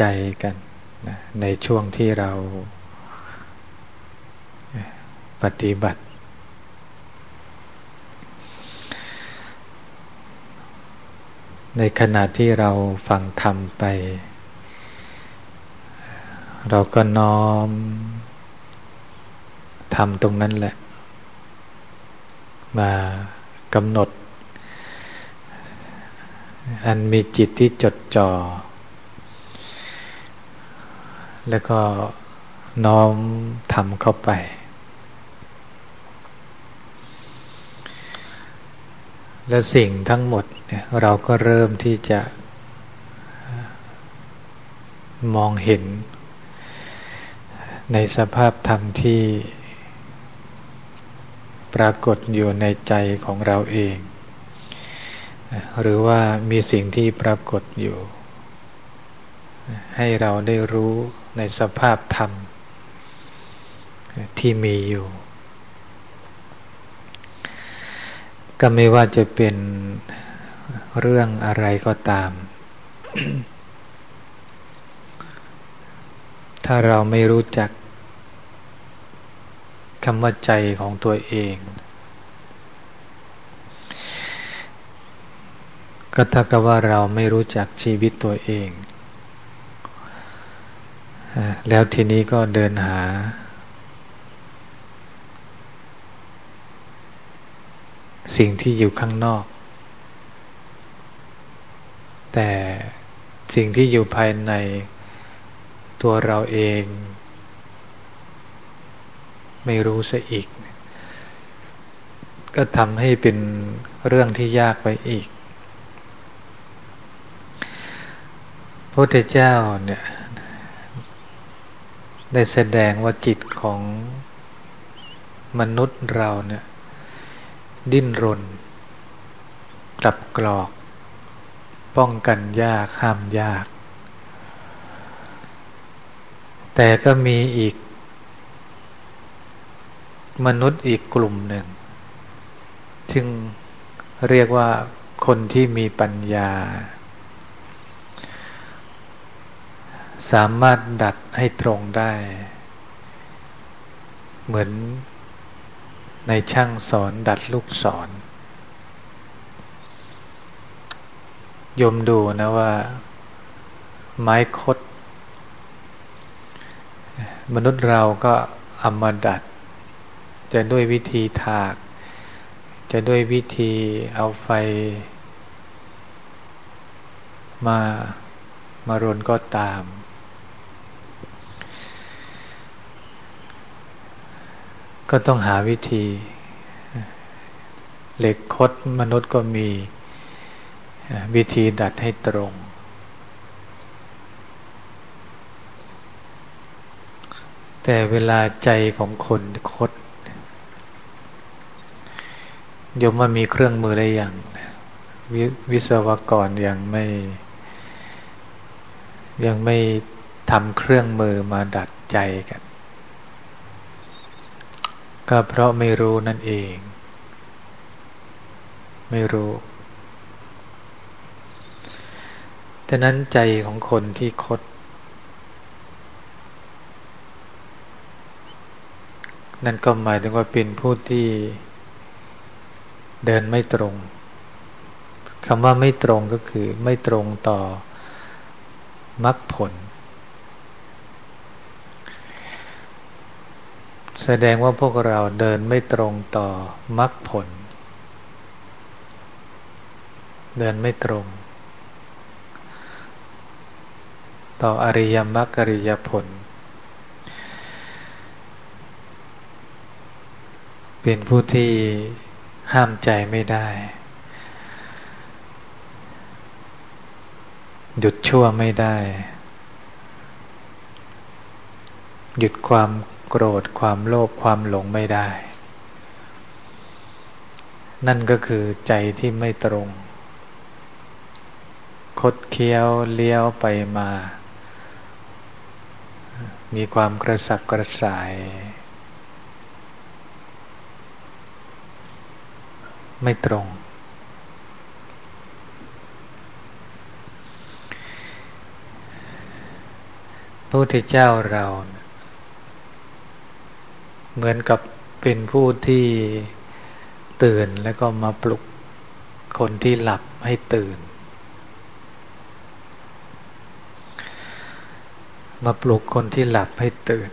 ใจกันนะในช่วงที่เราปฏิบัติ ในขณะที่เราฟังธรรมไป เราก็น้อมทำตรงนั้นแหละ มากำหนด อันมีจิตที่จดจ่อ แล้วก็น้อมทำเข้าไป และสิ่งทั้งหมดเนี่ยเราก็เริ่มที่จะมองเห็น ในสภาพธรรมที่ปรากฏอยู่ในใจของเราเอง หรือว่ามีสิ่งที่ปรากฏอยู่ ให้เราได้รู้ ในสภาพธรรมที่มีอยู่ ก็ไม่ว่าจะเป็นเรื่องอะไรก็ตาม ถ้าเราไม่รู้จักคำว่าใจของตัวเอง ก็ถ้ากับว่าเราไม่รู้จักชีวิตตัวเอง แล้วทีนี้ก็เดินหา สิ่งที่อยู่ข้างนอก แต่สิ่งที่อยู่ภายในตัวเราเอง ไม่รู้ซะอีก ก็ทำให้เป็นเรื่องที่ยากไปอีกพระพุทธเจ้าเนี่ย ได้แสดงว่าจิตของมนุษย์เราเนี่ยดิ้นรนกลับกรอก ป้องกันยากห้ามยาก แต่ก็มีอีก มนุษย์อีกกลุ่มหนึ่ง ซึ่งเรียกว่าคนที่มีปัญญา สามารถดัดให้ตรงได้ เหมือนในช่างสอนดัดลูกศรยมดูนะว่า ไม้คด มนุษย์เราก็เอามาดัด จะด้วยวิธีถาก จะด้วยวิธีเอาไฟ มามารนก็ตาม ก็ต้องหาวิธี เหล็กคดมนุษย์ก็มีวิธีดัดให้ตรง แต่เวลาใจของคนคดยมว่ามีเครื่องมือได้อย่างววิศวกรยังไม่ ยังไม่ทำเครื่องมือมาดัดใจกัน ก็เพราะไม่รู้นั่นเอง ไม่รู้แต่นั้นใจของคนที่คด นั่นก็หมายถึงว่าเป็นผู้ที่เดินไม่ตรงคำว่าไม่ตรงก็คือไม่ตรงต่อมรรคผล แสดงว่าพวกเราเดินไม่ตรงต่อมรรคผล เดินไม่ตรง ต่ออริยมรรคอริยผล เป็นผู้ที่ห้ามใจไม่ได้ หยุดชั่วไม่ได้ หยุดความ โกรธความโลภความหลงไม่ได้ นั่นก็คือใจที่ไม่ตรง คดเคี้ยวเลี้ยวไปมา มีความกระสับกระส่าย ไม่ตรงพระพุทธเจ้าเรา เหมือนกับเป็นผู้ที่ตื่นแล้วก็มาปลุกคนที่หลับให้ตื่น มาปลุกคนที่หลับให้ตื่น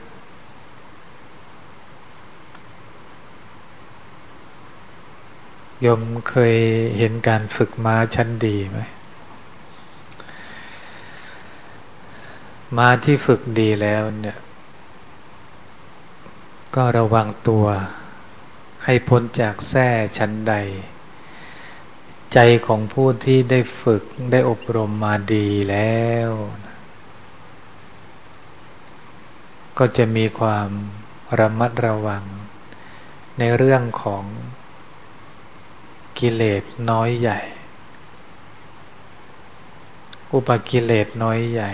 ยมเคยเห็นการฝึกม้าชั้นดีไหมม้าที่ฝึกดีแล้วเนี่ย ก็ระวังตัว ให้พ้นจากแส้ชั้นใด ใจของผู้ที่ได้ฝึกได้อบรมมาดีแล้ว ก็จะมีความระมัดระวัง ในเรื่องของกิเลสน้อยใหญ่ อุปกิเลสน้อยใหญ่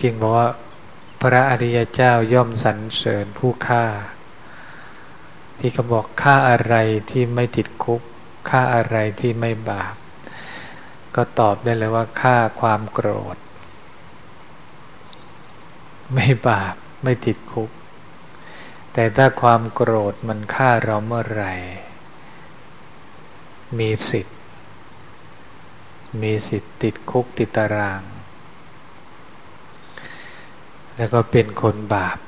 จริงบอกว่า พระอริยเจ้าย่อมสรรเสริญผู้ฆ่า ที่เขาบอกฆ่าอะไรที่ไม่ติดคุกฆ่าอะไรที่ไม่บาป ก็ตอบได้เลยว่าฆ่าความโกรธ ไม่บาปไม่ติดคุก แต่ถ้าความโกรธมันฆ่าเราเมื่อไหร่ มีสิทธิ์ มีสิทธิ์ติดคุกติดตาราง แล้วก็เป็นคนบาป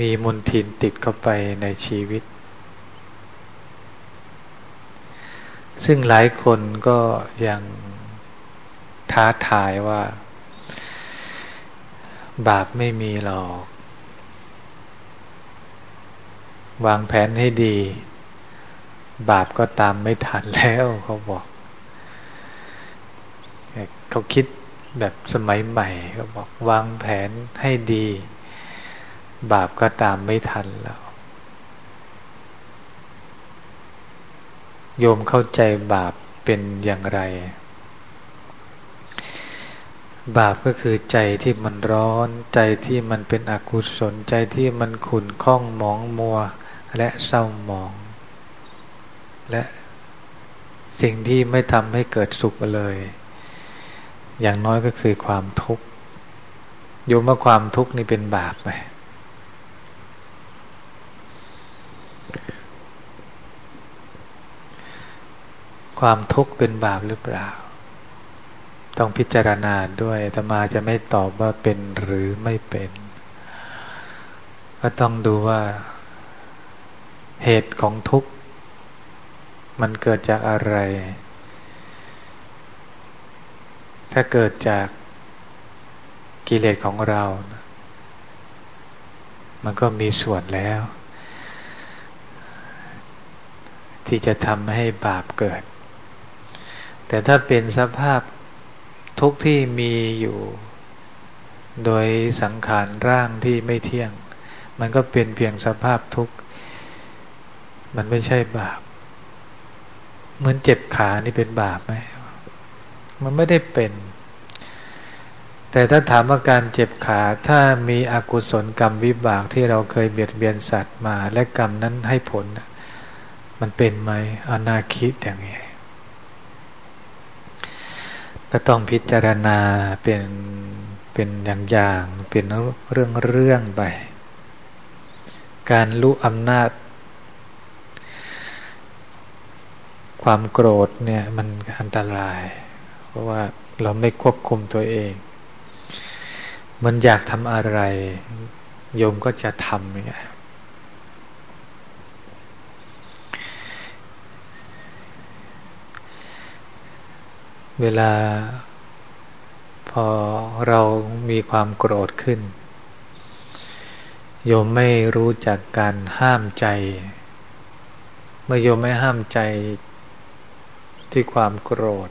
มีมนทินติดเข้าไปในชีวิต ซึ่งหลายคนก็ยังท้าทายว่า บาปไม่มีหรอก วางแผนให้ดี บาปก็ตามไม่ทันแล้วเขาบอกเขาคิด แบบสมัยใหม่เขาบอกวางแผนให้ดี บาปก็ตามไม่ทันแล้ว โยมเข้าใจบาปเป็นอย่างไร บาปก็คือใจที่มันร้อน ใจที่มันเป็นอกุศลใจที่มันขุ่นข้องหมองมัว และเศร้าหมอง และสิ่งที่ไม่ทำให้เกิดสุขเลย อย่างน้อยก็คือความทุกข์โยมว่าความทุกข์นี่เป็นบาปไหมความทุกข์เป็นบาปหรือเปล่า ต้องพิจารณาด้วยธรรมาจะไม่ตอบว่าเป็นหรือไม่เป็น ก็ต้องดูว่าเหตุของทุกข์ มันเกิดจากอะไร ถ้าเกิดจากกิเลสของเรา มันก็มีส่วนแล้ว ที่จะทำให้บาปเกิด แต่ถ้าเป็นสภาพทุกที่มีอยู่ โดยสังขารร่างที่ไม่เที่ยง มันก็เป็นเพียงสภาพทุกข์ มันไม่ใช่บาป เหมือนเจ็บขานี่เป็นบาปไหมมันไม่ได้เป็น แต่ถ้าถามว่าการเจ็บขาถ้ามีอกุศลกรรมวิบากที่เราเคยเบียดเบียนสัตว์มา และกรรมนั้นให้ผล มันเป็นไหมอนาคิดอย่างนี้ก็ต้องพิจารณาเป็นเป็นอย่างอย่างเป็นเรื่องเรื่องไป การรู้อำนาจ ความโกรธเนี่ยมันอันตราย เพราะว่าเราไม่ควบคุมตัวเอง มันอยากทำอะไรโยมก็จะทำอย่างเงี้ยเวลาพอเรามีความโกรธขึ้น โยมไม่รู้จักการห้ามใจ เมื่อโยมไม่ห้ามใจที่ความโกรธ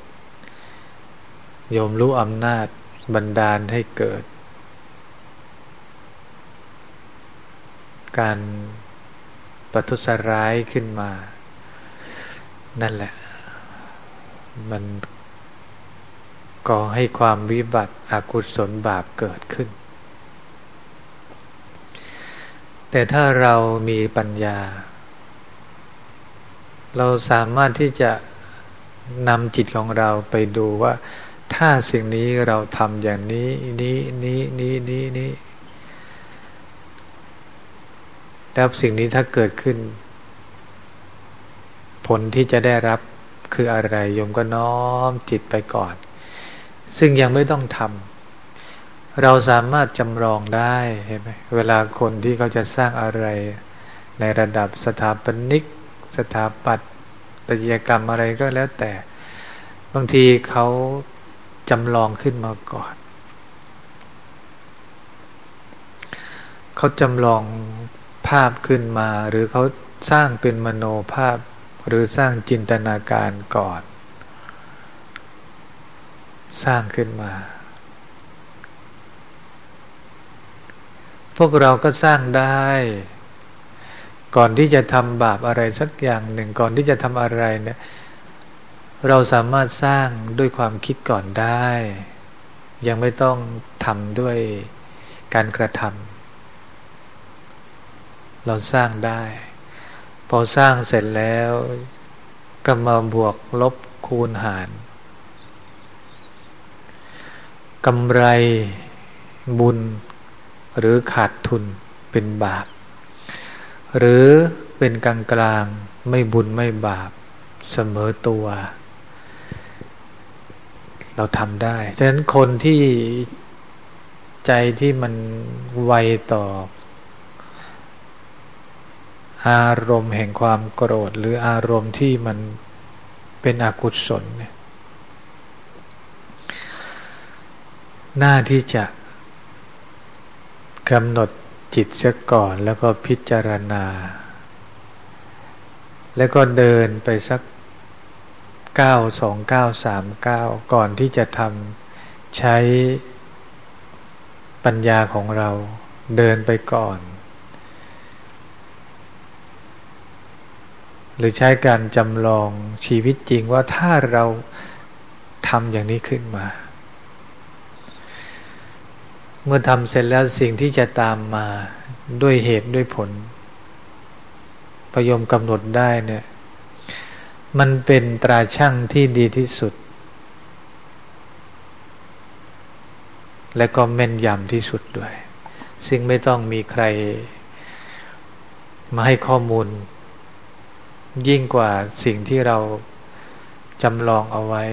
โยมรู้อำนาจบันดาลให้เกิด การปัทุสร้ายขึ้นมา นั่นแหละ มันก่อให้ความวิบัติอกุศลบาปเกิดขึ้น แต่ถ้าเรามีปัญญา เราสามารถที่จะนำจิตของเราไปดูว่า ถ้าสิ่งนี้เราทำอย่างนี้ นี้นี้นี้นี้นี้ แล้วสิ่งนี้ถ้าเกิดขึ้น ผลที่จะได้รับคืออะไรโยมก็น้อมจิตไปก่อน ซึ่งยังไม่ต้องทำเราสามารถจำลองได้เห็นไหมเวลาคนที่เขาจะสร้างอะไร ในระดับสถาปนิก สถาปัตยกรรมอะไรก็แล้วแต่ บางทีเขาจำลองขึ้นมาก่อน เขาจำลอง ภาพขึ้นมา หรือเขาสร้างเป็นมโนภาพ หรือสร้างจินตนาการก่อน สร้างขึ้นมา พวกเราก็สร้างได้ ก่อนที่จะทำบาปอะไรสักอย่างหนึ่งก่อนที่จะทำอะไรเนี่ยเราสามารถสร้างด้วยความคิดก่อนได้ ยังไม่ต้องทำด้วยการกระทำ เราสร้างได้ พอสร้างเสร็จแล้วก็มาบวกลบคูณหารกำไรบุญ หรือขาดทุนเป็นบาป หรือเป็นกลางกลางไม่บุญไม่บาปเสมอตัว เราทำได้ ฉะนั้นคนที่ใจที่มันไวต่อ อารมณ์แห่งความโกรธ หรืออารมณ์ที่มันเป็นอกุศลเนี่ยหน้าที่จะกำหนดจิตเสียก่อนแล้วก็พิจารณา แล้วก็เดินไปสักเก้าสองเก้าสามเก้าก่อนที่จะทำใช้ปัญญาของเราเดินไปก่อน หรือใช้การจำลองชีวิตจริงว่าถ้าเราทำอย่างนี้ขึ้นมา เมื่อทำเสร็จแล้วสิ่งที่จะตามมาด้วยเหตุด้วยผล ประยมกำหนดได้เนี่ย มันเป็นตราช่างที่ดีที่สุด และก็แม่นยำที่สุดด้วย ซึ่งไม่ต้องมีใครมาให้ข้อมูล ยิ่งกว่าสิ่งที่เราจำลองเอาไว้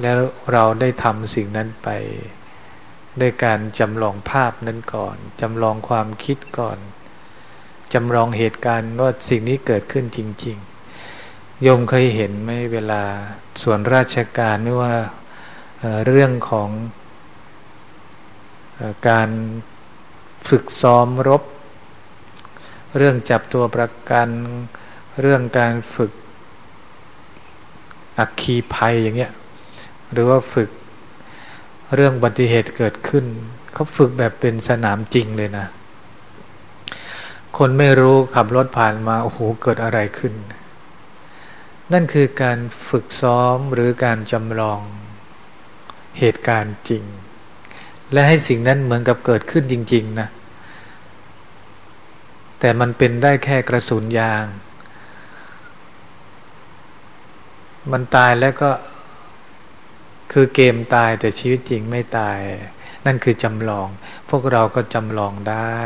แล้วเราได้ทำสิ่งนั้นไปด้วยการจำลองภาพนั้นก่อน จำลองความคิดก่อน จำลองเหตุการณ์ว่าสิ่งนี้เกิดขึ้นจริง ๆ โยมเคยเห็นไหมเวลาส่วนราชการไม่ว่าเรื่องของการฝึกซ้อมรบ เรื่องจับตัวประกัน เรื่องการฝึกอักคีภัยอย่างเงี้ย หรือว่าฝึกเรื่องบัติเหตุเกิดขึ้น เขาฝึกแบบเป็นสนามจริงเลยนะ คนไม่รู้ขับรถผ่านมาโอ้โหเกิดอะไรขึ้น นั่นคือการฝึกซ้อมหรือการจำลองเหตุการณ์จริง และให้สิ่งนั้นเหมือนกับเกิดขึ้นจริง ๆ นะ แต่มันเป็นได้แค่กระสุนยาง มันตายแล้วก็คือเกมตายแต่ชีวิตจริงไม่ตาย นั่นคือจำลอง พวกเราก็จำลองได้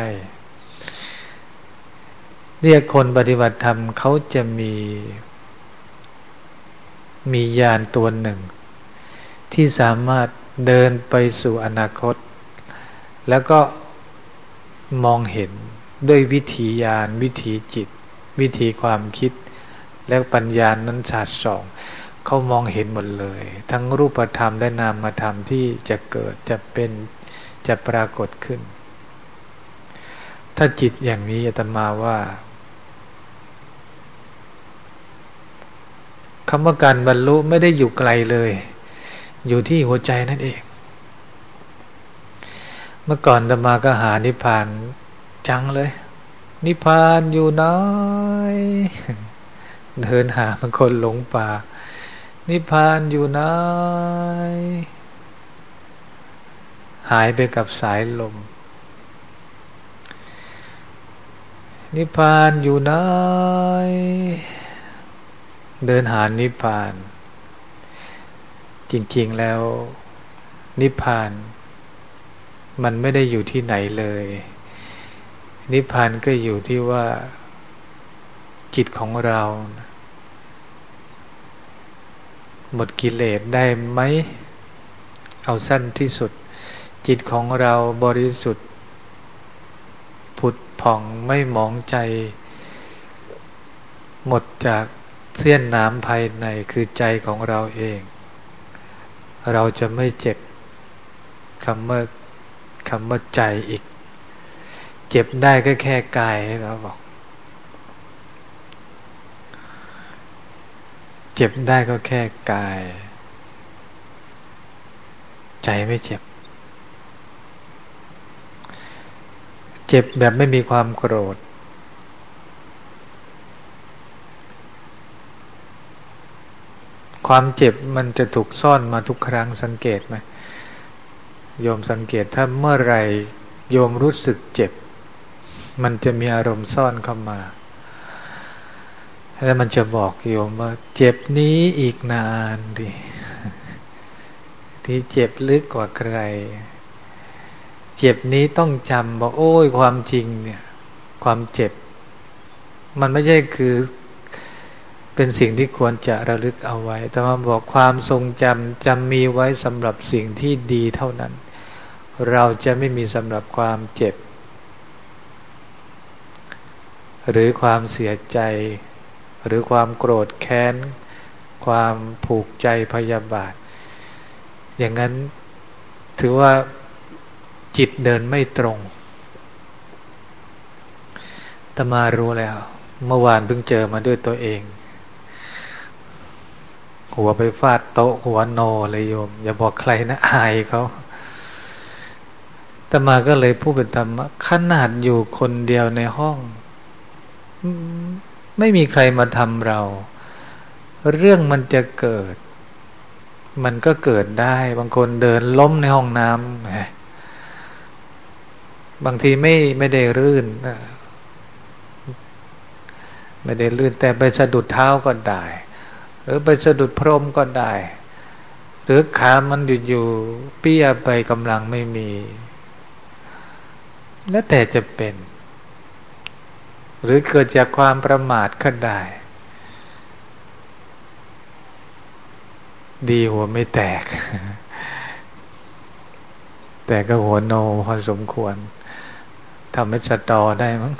เรียกคนปฏิบัติธรรมเขาจะมี มียานตัวหนึ่ง ที่สามารถเดินไปสู่อนาคต แล้วก็มองเห็น ด้วยวิถีญาณวิถีจิต วิถีความคิด และปัญญานั้นฉาดส่องเขามองเห็นหมดเลย ทั้งรูปธรรมและนามธรรมที่จะเกิดจะเป็นจะปรากฏขึ้น ถ้าจิตอย่างนี้อาตมาว่าคำว่าการบรรลุไม่ได้อยู่ไกลเลย อยู่ที่หัวใจนั่นเอง เมื่อก่อนอาตมาก็หานิพพาน จังเลย นิพพานอยู่น้อย เดินหาบางคนหลงป่า นิพพานอยู่น้อยหายไปกับสายลม นิพพานอยู่ไหนเดินหานิพพาน จริง ๆแล้ว นิพพาน มันไม่ได้อยู่ที่ไหนเลย นิพพานก็อยู่ที่ว่า จิตของเรา หมดกิเลสได้ไหม เอาสั้นที่สุด จิตของเราบริสุทธิ์ ผุดผ่องไม่มองใจ หมดจากเสี้ยนน้ำภายในคือใจของเราเอง เราจะไม่เจ็บคำว่าคำว่าใจอีก เจ็บได้ก็แค่กายเราบอก เจ็บได้ก็แค่กาย ใจไม่เจ็บ เจ็บแบบไม่มีความโกรธ ความเจ็บมันจะถูกซ่อนมาทุกครั้งสังเกตไหมโยมสังเกตถ้าเมื่อไรโยมรู้สึกเจ็บ มันจะมีอารมณ์ซ่อนเข้ามา แล้วมันจะบอกโยมว่า เจ็บนี้อีกนานดิที่เจ็บลึกกว่าใคร เจ็บนี้ต้องจำบอกโอ้ยความจริงเนี่ย ความเจ็บ มันไม่ใช่คือเป็นสิ่งที่ควรจะระลึกเอาไว้ แต่มาบอกความทรงจำจำมีไว้สำหรับสิ่งที่ดีเท่านั้น เราจะไม่มีสำหรับความเจ็บ หรือความเสียใจ หรือความโกรธแค้น ความผูกใจพยาบาท อย่างนั้นถือว่าจิตเดินไม่ตรงตมารู้แล้ว เมื่อวานเพิ่งเจอมาด้วยตัวเอง หัวไปฟาดโต๊ะหัวโนเลยโยม อย่าบอกใครนะอายเขาตมาก็เลยพูดเป็นธรรมะขนาดอยู่คนเดียวในห้อง ไม่มีใครมาทำเรา เรื่องมันจะเกิด มันก็เกิดได้ บางคนเดินล้มในห้องน้ำบางทีไม่ไม่ได้รื่นไม่ได้ลื่นแต่ไปสะดุดเท้าก็ได้ หรือไปสะดุดพรมก็ได้ หรือขามันอยู่อยู่เปี้ยไปกำลังไม่มี แล้วแต่จะเป็น หรือเกิดจากความประมาทก็ได้ ดีหัวไม่แตก แต่ก็หัวโนพอสมควรทำให้สตอได้มั้ง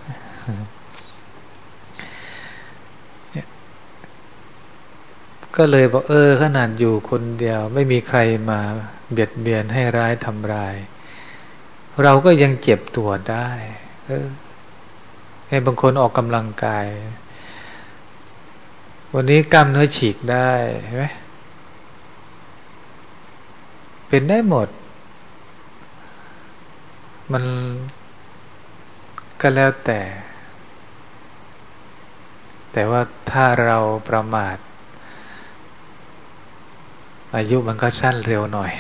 ก็เลยบอกเออ ขนาดอยู่คนเดียว ไม่มีใครมาเบียดเบียนให้ร้ายทำร้าย เราก็ยังเจ็บตัวได้ เออ ให้บางคนออกกำลังกาย วันนี้กล้ามเนื้อฉีกได้ใช่ไหมเป็นได้หมด มันก็แล้วแต่ แต่ว่าถ้าเราประมาท อายุมันก็สั้นเร็วหน่อย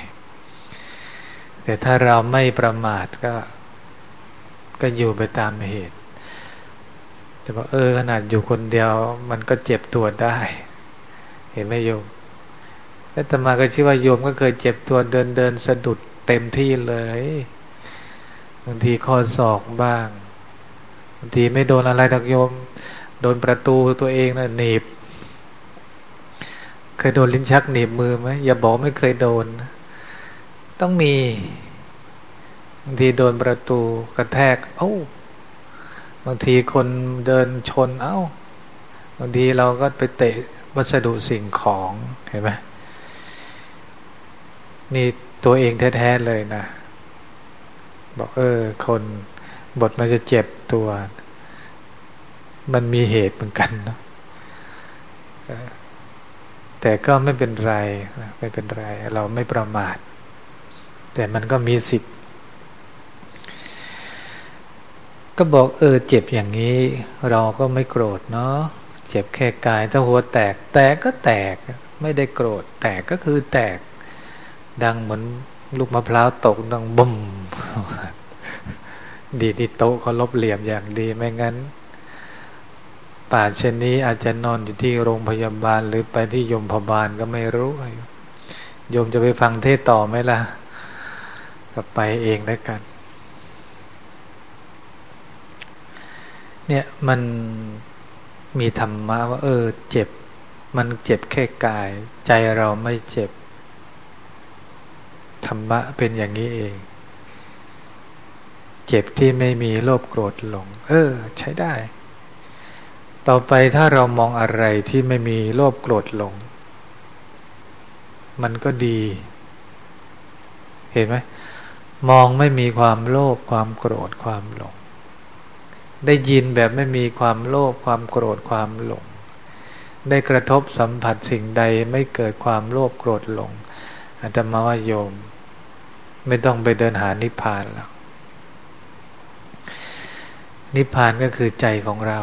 แต่ถ้าเราไม่ประมาทก็ ก็อยู่ไปตามเหตุ จะบอกเออขนาดอยู่คนเดียว มันก็เจ็บตัวได้ เห็นไหมโยมแล้วตมาก็ชื่อว่าโยมก็เคยเจ็บตัวเดินเดินสะดุดเต็มที่เลยบางทีข้อศอกบ้างบางทีไม่โดนอะไรดักโยม โดนประตูตัวเองนะ่ะหนีบ เคยโดนลิ้นชักหนีบมือไหมอย่าบอกไม่เคยโดน ต้องมีบางทีโดนประตูกระแทก เอ้า บางทีคนเดินชนเอ้า บางทีเราก็ไปเตะวัสดุสิ่งของเห็นไหมนี่ตัวเองแท้ๆเลยนะ บอกเออ คนบทมันจะเจ็บตัว มันมีเหตุเหมือนกันเนาะแต่ก็ไม่เป็นไร ไม่เป็นไร เราไม่ประมาท แต่มันก็มีสิทธิ์ ก็บอกเออเจ็บอย่างนี้ เราก็ไม่โกรธเนาะเจ็บแค่กายถ้าหัวแตกแตกก็แตกไม่ได้โกรธ แตกก็คือแตก ดังเหมือนลูกมะพร้าวตกดังบุ่มดีที่โต๊ะเขาลบเหลี่ยมอย่างดีไม่งั้นป่าเช่นนี้อาจจะนอนอยู่ที่โรงพยาบาลหรือไปที่ยมพบาลก็ไม่รู้โยมจะไปฟังเทศต่อไหมล่ะ ก็ไปเองแล้วกัน เนี่ยมันมีธรรมะว่า เออ เจ็บ มันเจ็บแค่กาย ใจเราไม่เจ็บ ธรรมะเป็นอย่างนี้เอง เจ็บที่ไม่มีโลภโกรธหลง เออ ใช้ได้ ต่อไปถ้าเรามองอะไรที่ไม่มีโลภโกรธหลง มันก็ดี เห็นไหมมองไม่มีความโลภความโกรธความหลง ได้ยินแบบไม่มีความโลภความโกรธความหลง ได้กระทบสัมผัสสิ่งใดไม่เกิดความโลภโกรธหลงอาตมาว่าโยม ไม่ต้องไปเดินหานิพพานแล้วนิพพานก็คือใจของเรา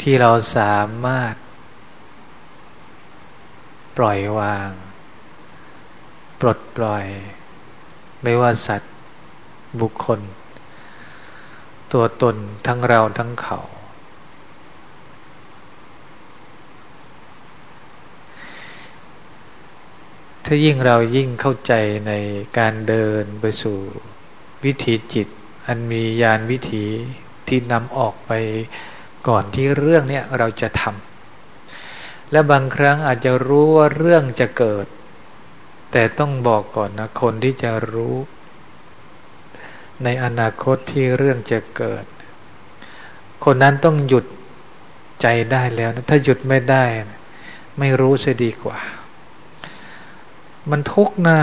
ที่เราสามารถ ปล่อยวาง ปลดปล่อย ไม่ว่าสัตว์บุคคล ตัวตนทั้งเราทั้งเขา ถ้ายิ่งเรายิ่งเข้าใจในการเดินไปสู่วิถีจิต อันมียานวิถีที่นำออกไปก่อนที่เรื่องนี้เราจะทำและบางครั้งอาจจะรู้ว่าเรื่องจะเกิด แต่ต้องบอกก่อนนะคนที่จะรู้ ในอนาคตที่เรื่องจะเกิด คนนั้นต้องหยุดใจได้แล้วนะถ้าหยุดไม่ได้ไม่รู้เสียดีกว่า มันทุกข์นะ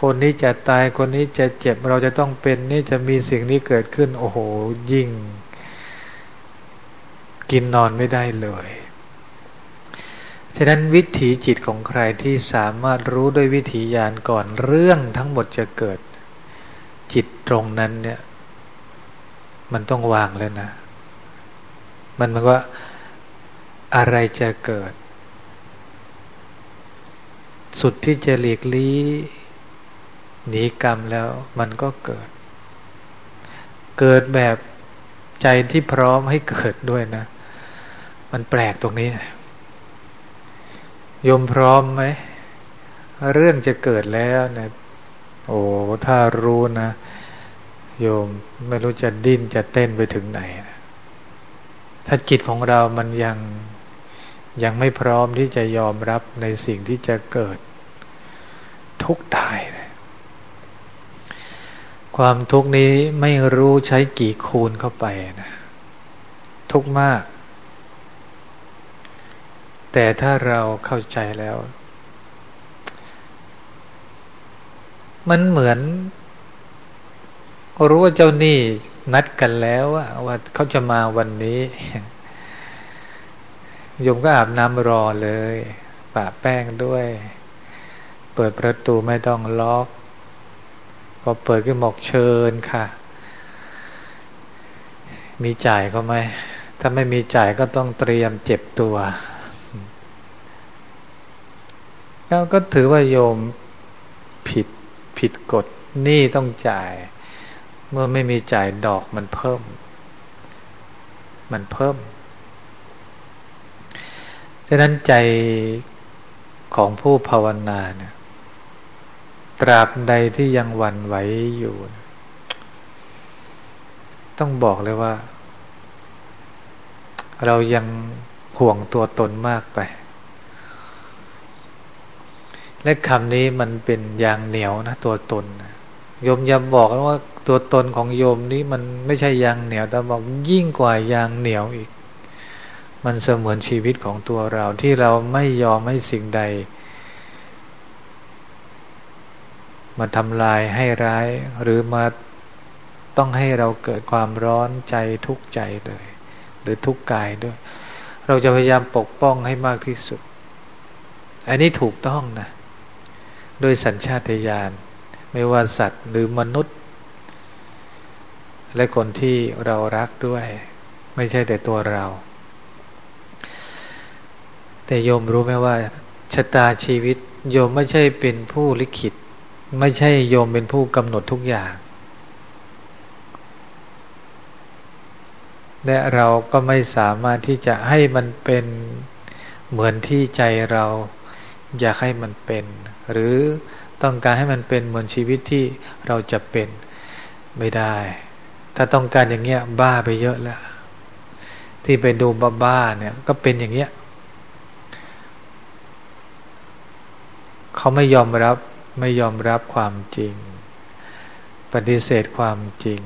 คนนี้จะตายคนนี้จะเจ็บเราจะต้องเป็นนี่จะมีสิ่งนี้เกิดขึ้น โอ้โหยิ่ง กินนอนไม่ได้เลยฉะนั้นวิถีจิตของใครที่สามารถรู้ด้วยวิถีญาณก่อนเรื่องทั้งหมดจะเกิด จิตตรงนั้นเนี่ย มันต้องวางแล้วนะ มันมันว่าอะไรจะเกิด สุดที่จะหลีกลี่หนีกรรมแล้ว มันก็เกิด เกิดแบบใจที่พร้อมให้เกิดด้วยนะ มันแปลกตรงนี้ยมพร้อมไหมเรื่องจะเกิดแล้วนะ โอ้ถ้ารู้นะ โยมไม่รู้จะดิ้นจะเต้นไปถึงไหนนะถ้าจิตของเรามันยังยังไม่พร้อมที่จะยอมรับในสิ่งที่จะเกิดทุกตายเลยความทุกข์นี้ไม่รู้ใช้กี่คูณเข้าไปนะทุกข์มาก แต่ถ้าเราเข้าใจแล้ว มันเหมือนรู้ว่าเจ้าหนี้นัดกันแล้วว่าเขาจะมาวันนี้โยมก็อาบน้ำรอเลยปะแป้งด้วย เปิดประตูไม่ต้องล็อก พอเปิดก็บอกเชิญค่ะ มีจ่ายเขาไหมถ้าไม่มีจ่ายก็ต้องเตรียมเจ็บตัวแล้วก็ถือว่าโยมผิด ผิดกฎหนี้ต้องจ่าย เมื่อไม่มีจ่ายดอกมันเพิ่ม มันเพิ่มฉะนั้นใจของผู้ภาวนาเนี่ยตราบใดที่ยังหวั่นไหวอยู่ ต้องบอกเลยว่า เรายังห่วงตัวตนมากไป และคำนี้มันเป็นยางเหนียวนะตัวตนโยมอย่าบอกว่าตัวตนของโยมนี้มันไม่ใช่ยางเหนียวแต่บอกยิ่งกว่ายางเหนียวอีก มันเสมือนชีวิตของตัวเราที่เราไม่ยอมให้สิ่งใด มาทำลายให้ร้ายหรือมาต้องให้เราเกิดความร้อนใจทุกข์ใจเลย หรือทุกข์กายด้วย เราจะพยายามปกป้องให้มากที่สุด อันนี้ถูกต้องนะ ด้วยสัญชาตญาณไม่ว่าสัตว์หรือมนุษย์ และคนที่เรารักด้วย ไม่ใช่แต่ตัวเรา แต่โยมรู้ไหมว่าชะตาชีวิต โยมไม่ใช่เป็นผู้ลิขิต ไม่ใช่โยมเป็นผู้กำหนดทุกอย่างและเราก็ไม่สามารถที่จะให้มันเป็นเหมือนที่ใจเรา อยากให้มันเป็น หรือต้องการให้มันเป็นเหมือนชีวิตที่เราจะเป็นไม่ได้ ถ้าต้องการอย่างเงี้ยบ้าไปเยอะแล้ว ที่ไปดูบ้าๆเนี่ยก็เป็นอย่างเงี้ยเขาไม่ยอมรับไม่ยอมรับความจริง ปฏิเสธความจริง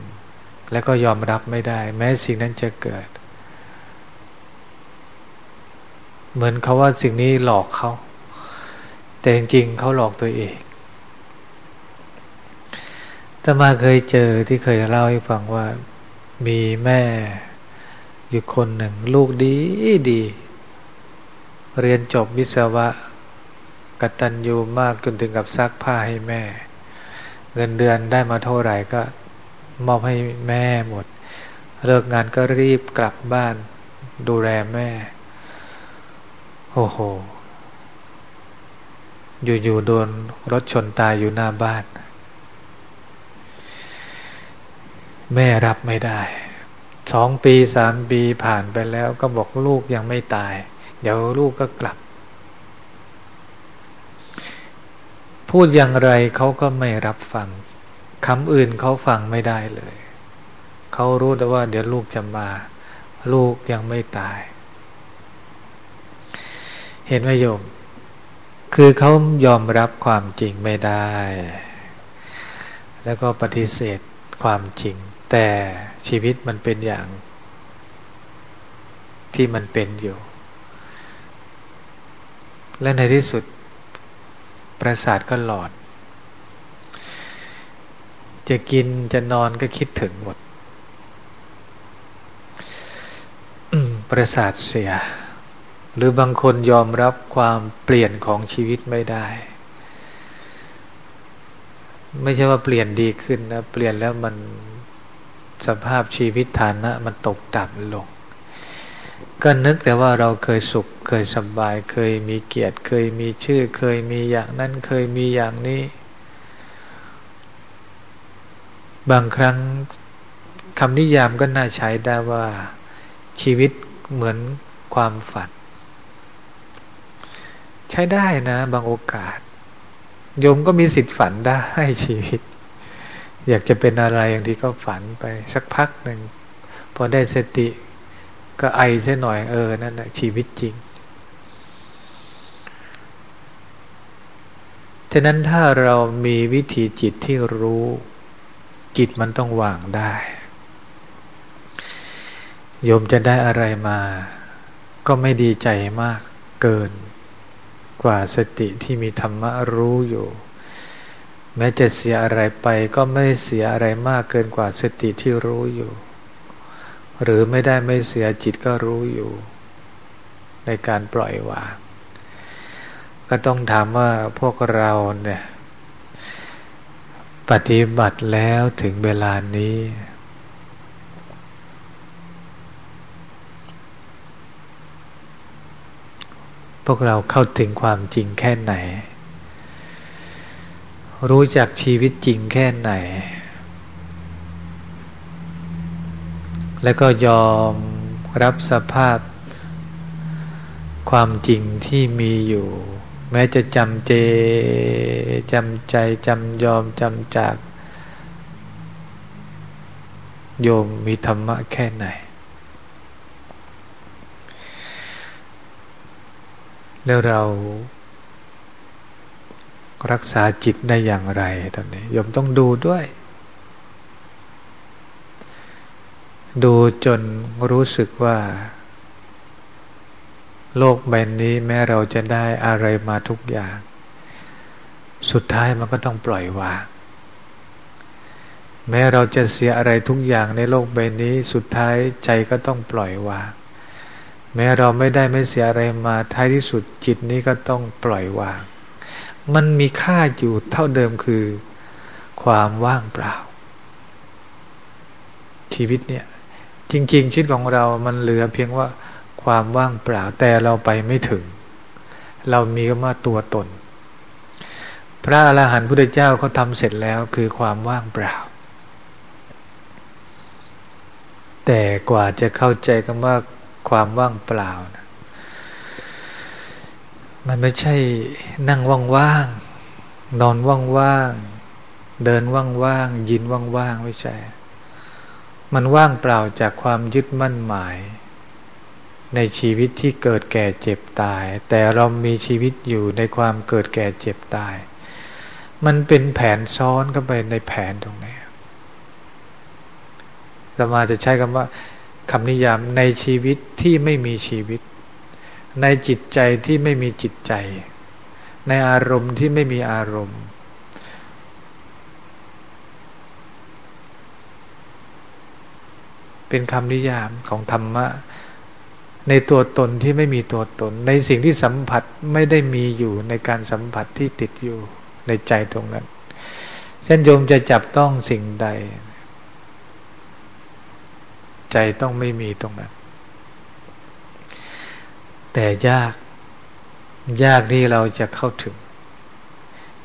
แล้วก็ยอมรับไม่ได้ แม้สิ่งนั้นจะเกิด เหมือนเขาว่าสิ่งนี้หลอกเขา แต่จริงๆเขาหลอกตัวเองแต่มาเคยเจอที่เคยเล่าให้ฟังว่ามีแม่อยู่คนหนึ่ง ลูกดีดี เรียนจบวิศวะกตัญญูมากจนถึงกับซักผ้าให้แม่ เงินเดือนได้มาเท่าไหร่ก็มอบให้แม่หมด เลิกงานก็รีบกลับบ้านดูแลแม่ โอ้โห อยู่ๆโดนรถชนตายอยู่หน้าบ้าน แม่รับไม่ได้สองปีสามปีผ่านไปแล้วก็บอกลูกยังไม่ตาย เดี๋ยวลูกก็กลับ พูดอย่างไรเขาก็ไม่รับฟังคำอื่นเขาฟังไม่ได้เลย เขารู้แต่ว่า เดี๋ยวลูกจะมา ลูกยังไม่ตาย เห็นไหมโยม คือเขายอมรับความจริงไม่ได้ แล้วก็ปฏิเสธความจริง แต่ชีวิตมันเป็นอย่างที่มันเป็นอยู่ และในที่สุดประสาทก็หลอด จะกินจะนอนก็คิดถึงหมดประสาทเสีย หรือบางคนยอมรับความเปลี่ยนของชีวิตไม่ได้ ไม่ใช่ว่าเปลี่ยนดีขึ้นนะเปลี่ยนแล้วมันสภาพชีวิตฐานะ มันตกต่ำลง ก็นึกแต่ว่าเราเคยสุขเคยสบาย เคยมีเกียรติ เคยมีชื่อ เคยมีอย่างนั้นเคยมีอย่างนี้ บางครั้งคำนิยามก็น่าใช้ได้ว่าชีวิตเหมือนความฝัน ใช้ได้นะ บางโอกาส โยมก็มีสิทธิ์ฝันได้ชีวิต อยากจะเป็นอะไรอย่างที่ก็ฝันไปสักพักหนึ่งพอได้สติก็ไอใช่หน่อยเออนั่นแหละชีวิตจริง ฉะนั้นถ้าเรามีวิธีจิตที่รู้ จิตมันต้องวางได้ โยมจะได้อะไรมา ก็ไม่ดีใจมากเกิน กว่าสติที่มีธรรมะรู้อยู่ แม้จะเสียอะไรไปก็ไม่เสียอะไรมากเกินกว่าสติที่รู้อยู่ หรือไม่ได้ไม่เสียจิตก็รู้อยู่ ในการปล่อยวาง ก็ต้องถามว่าพวกเราเนี่ย ปฏิบัติแล้วถึงเวลานี้ พวกเราเข้าถึงความจริงแค่ไหน รู้จักชีวิตจริงแค่ไหน แล้วก็ยอมรับสภาพ ความจริงที่มีอยู่ แม้จะจำเจจำใจจำยอมจำจาก โยมมีธรรมะแค่ไหน แล้วเรารักษาจิตได้อย่างไรตอนนี้ยมต้องดูด้วย ดูจนรู้สึกว่า โลกใบนี้แม้เราจะได้อะไรมาทุกอย่าง สุดท้ายมันก็ต้องปล่อยวาง แม้เราจะเสียอะไรทุกอย่างในโลกใบนี้ สุดท้ายใจก็ต้องปล่อยวาง แม้เราไม่ได้ไม่เสียอะไรมาท้ายที่สุดจิตนี้ก็ต้องปล่อยวาง มันมีค่าอยู่เท่าเดิมคือ ความว่างเปล่า ชีวิตเนี่ย จริง ๆ ชีวิตของเรามันเหลือเพียงว่าความว่างเปล่าแต่เราไปไม่ถึง เรามีก็มาตัวตน พระอรหันต์พุทธเจ้าเขาทำเสร็จแล้วคือความว่างเปล่า แต่กว่าจะเข้าใจคำว่า ความว่างเปล่านะมันไม่ใช่นั่งว่างๆนอนว่างๆเดินว่างๆยินว่างๆไม่ใช่ มันว่างเปล่าจากความยึดมั่นหมาย ในชีวิตที่เกิดแก่เจ็บตาย แต่เรามีชีวิตอยู่ในความเกิดแก่เจ็บตาย มันเป็นแผนซ้อนเข้าไปในแผนตรงนี้เรามาจะใช้คำว่า คำนิยามในชีวิตที่ไม่มีชีวิต ในจิตใจที่ไม่มีจิตใจ ในอารมณ์ที่ไม่มีอารมณ์ เป็นคำนิยามของธรรมะ ในตัวตนที่ไม่มีตัวตน ในสิ่งที่สัมผัสไม่ได้มีอยู่ในการสัมผัสที่ติดอยู่ในใจตรงนั้นเช่นโยมจะจับต้องสิ่งใด ใจต้องไม่มีตรงนั้น แต่ยาก ยากที่เราจะเข้าถึง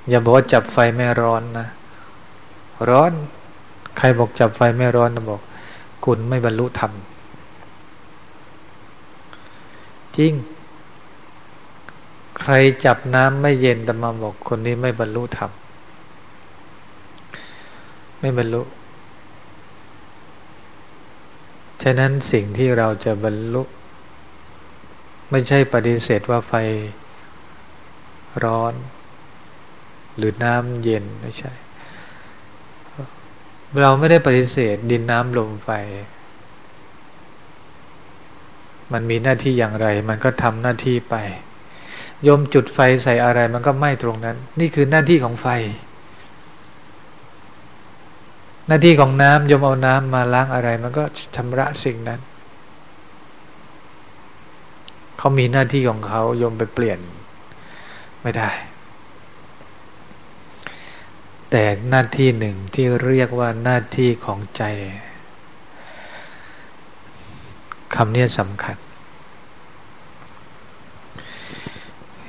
อย่าบอกว่าจับไฟไม่ร้อนนะ ร้อน ใครบอกจับไฟไม่ร้อนนะบอก คุณไม่บรรลุธรรม จริง ใครจับน้ำไม่เย็นแต่มาบอกคนนี้ไม่บรรลุธรรม ไม่บรรลุ ฉะนั้นสิ่งที่เราจะบรรลุไม่ใช่ปฏิเสธว่าไฟร้อน หรือน้ำเย็นไม่ใช่ เราไม่ได้ปฏิเสธดินน้ำลมไฟ มันมีหน้าที่อย่างไร มันก็ทำหน้าที่ไป ยมจุดไฟใส่อะไรมันก็ไหม้ตรงนั้น นี่คือหน้าที่ของไฟ หน้าที่ของน้ำยมเอาน้ำมาล้างอะไร มันก็ชำระสิ่งนั้นเขามีหน้าที่ของเขายมไปเปลี่ยนไม่ได้ แต่หน้าที่หนึ่งที่เรียกว่าหน้าที่ของใจคำนี้สำคัญ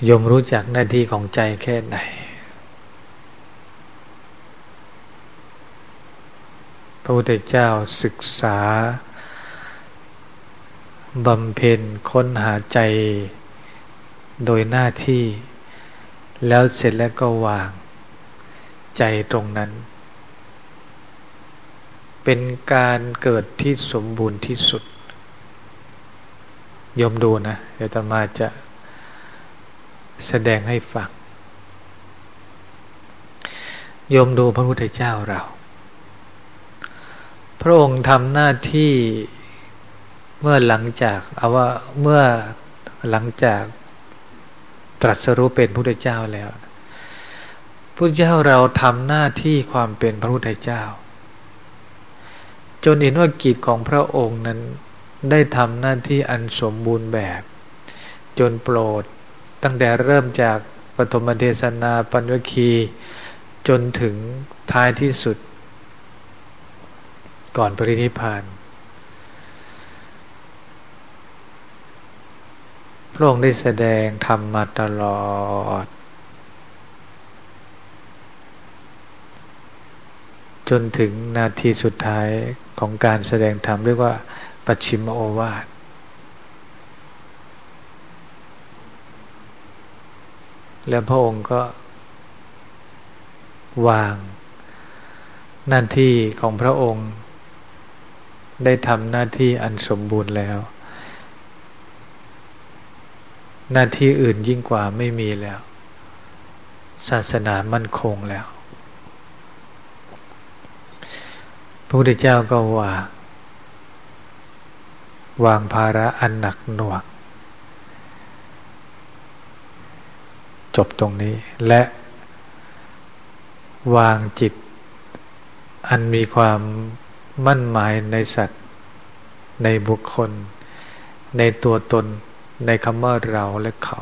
ยมรู้จักหน้าที่ของใจแค่ไหนพ ระพุทธเจ้าศึกษาบำเพ็ญค้นหาใจโดยหน้าที่ แล้วเสร็จแล้วก็วางใจตรงนั้น เป็นการเกิดที่สมบูรณ์ที่สุดยมดูนะเดี๋ยวตมาจะแสดงให้ฟังยมดูพระพุทธเจ้าเรา พระองค์ทำหน้าที่เมื่อหลังจากเอาว่าเมื่อหลังจากตรัสรู้เป็นพระพุทธเจ้าแล้วพระเจ้าเราทำหน้าที่ความเป็นพระพุทธเจ้า จนเห็นว่ากิจของพระองค์นั้นได้ทำหน้าที่อันสมบูรณ์แบบ จนโปรดตั้งแต่เริ่มจากปฐมเทศนาปัญญคีจนถึงท้ายที่สุด ก่อนปรินิพานพระองค์ได้แสดงธรรมมาตลอด จนถึงนาทีสุดท้ายของการแสดงธรรมเรียกว่า ปัจฉิมโอวาทแล้วพระองค์ก็ วางหน้าที่ของพระองค์ ได้ทำหน้าที่อันสมบูรณ์แล้ว หน้าที่อื่นยิ่งกว่าไม่มีแล้ว ศาสนามั่นคงแล้ว พระพุทธเจ้าก็ว่าวางภาระอันหนักหน่วง จบตรงนี้และวางจิตอันมีความ มั่นหมายในสัตว์ ในบุคคล ในตัวตน ในคำว่าเราและเขา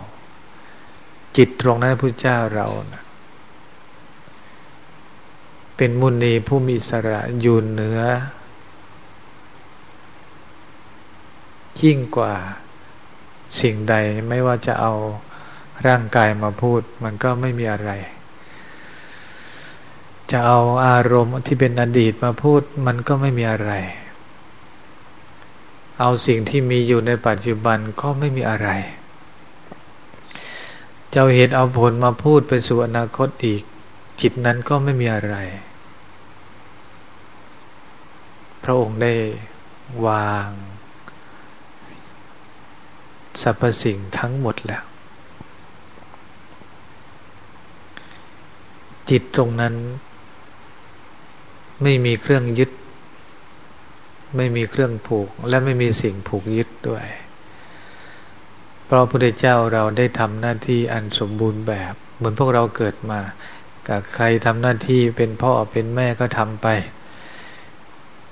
จิตตรงนั้นพระเจ้าเรานะเป็นมุนีผู้มีสระอยู่เหนือ ยิ่งกว่าสิ่งใดไม่ว่าจะเอาร่างกายมาพูด มันก็ไม่มีอะไร จะเอาอารมณ์ที่เป็นอดีตมาพูดมันก็ไม่มีอะไร เอาสิ่งที่มีอยู่ในปัจจุบันก็ไม่มีอะไร เจ้าเหตุเอาผลมาพูดไปสู่อนาคตอีก จิตนั้นก็ไม่มีอะไร พระองค์ได้วางสรรพสิ่งทั้งหมดแล้ว จิตตรงนั้น ไม่มีเครื่องยึด ไม่มีเครื่องผูก และไม่มีสิ่งผูกยึดด้วย เพราะพระพุทธเจ้าเราได้ทำหน้าที่อันสมบูรณ์แบบ เหมือนพวกเราเกิดมากับใครทำหน้าที่เป็นพ่อเป็นแม่ก็ทำไป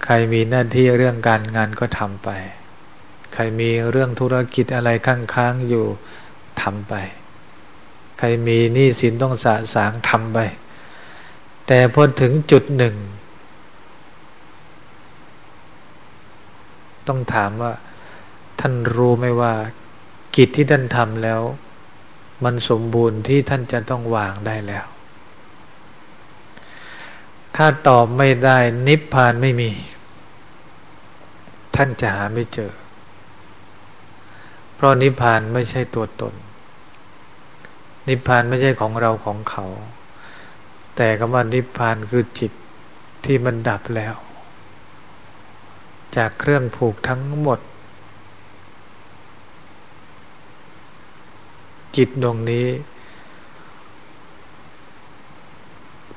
ใครมีหน้าที่เรื่องการงานก็ทำไป ใครมีเรื่องธุรกิจอะไรค้างๆอยู่ทำไป ใครมีหนี้สินต้องสะสางทำไป แต่พอถึงจุดหนึ่ง ต้องถามว่า ท่านรู้ไหมว่า กิจที่ท่านทำแล้ว มันสมบูรณ์ที่ท่านจะต้องวางได้แล้ว ถ้าตอบไม่ได้นิพพานไม่มี ท่านจะหาไม่เจอ เพราะนิพพานไม่ใช่ตัวตน นิพพานไม่ใช่ของเราของเขา แต่คำว่านิพพานคือจิตที่มันดับแล้ว จากเครื่องผูกทั้งหมด จิตดวงนี้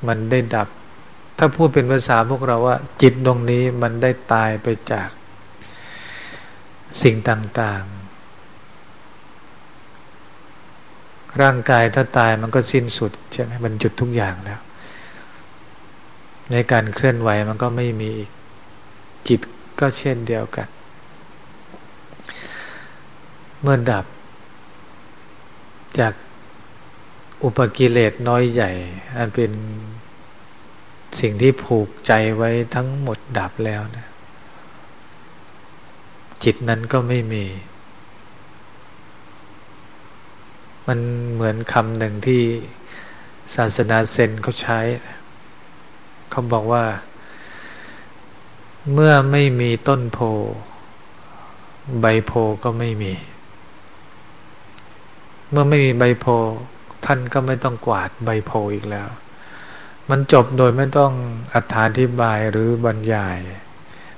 มันได้ดับ ถ้าพูดเป็นภาษาพวกเราว่า จิตดวงนี้มันได้ตายไปจาก สิ่งต่างๆ ร่างกายถ้าตายมันก็สิ้นสุดใช่ไหมมันหยุดทุกอย่างแล้ว ในการเคลื่อนไหวมันก็ไม่มีอีกจิต ก็เช่นเดียวกัน เมื่อดับ จากอุปกิเลสน้อยใหญ่ อันเป็นสิ่งที่ผูกใจไว้ทั้งหมดดับแล้วนะจิตนั้นก็ไม่มี มันเหมือนคำหนึ่งที่ศาสนาเซนเขาใช้ เขาบอกว่า เมื่อไม่มีต้นโพ ใบโพก็ไม่มี เมื่อไม่มีใบโพ ท่านก็ไม่ต้องกวาดใบโพอีกแล้ว มันจบโดยไม่ต้องอธิบายหรือบรรยาย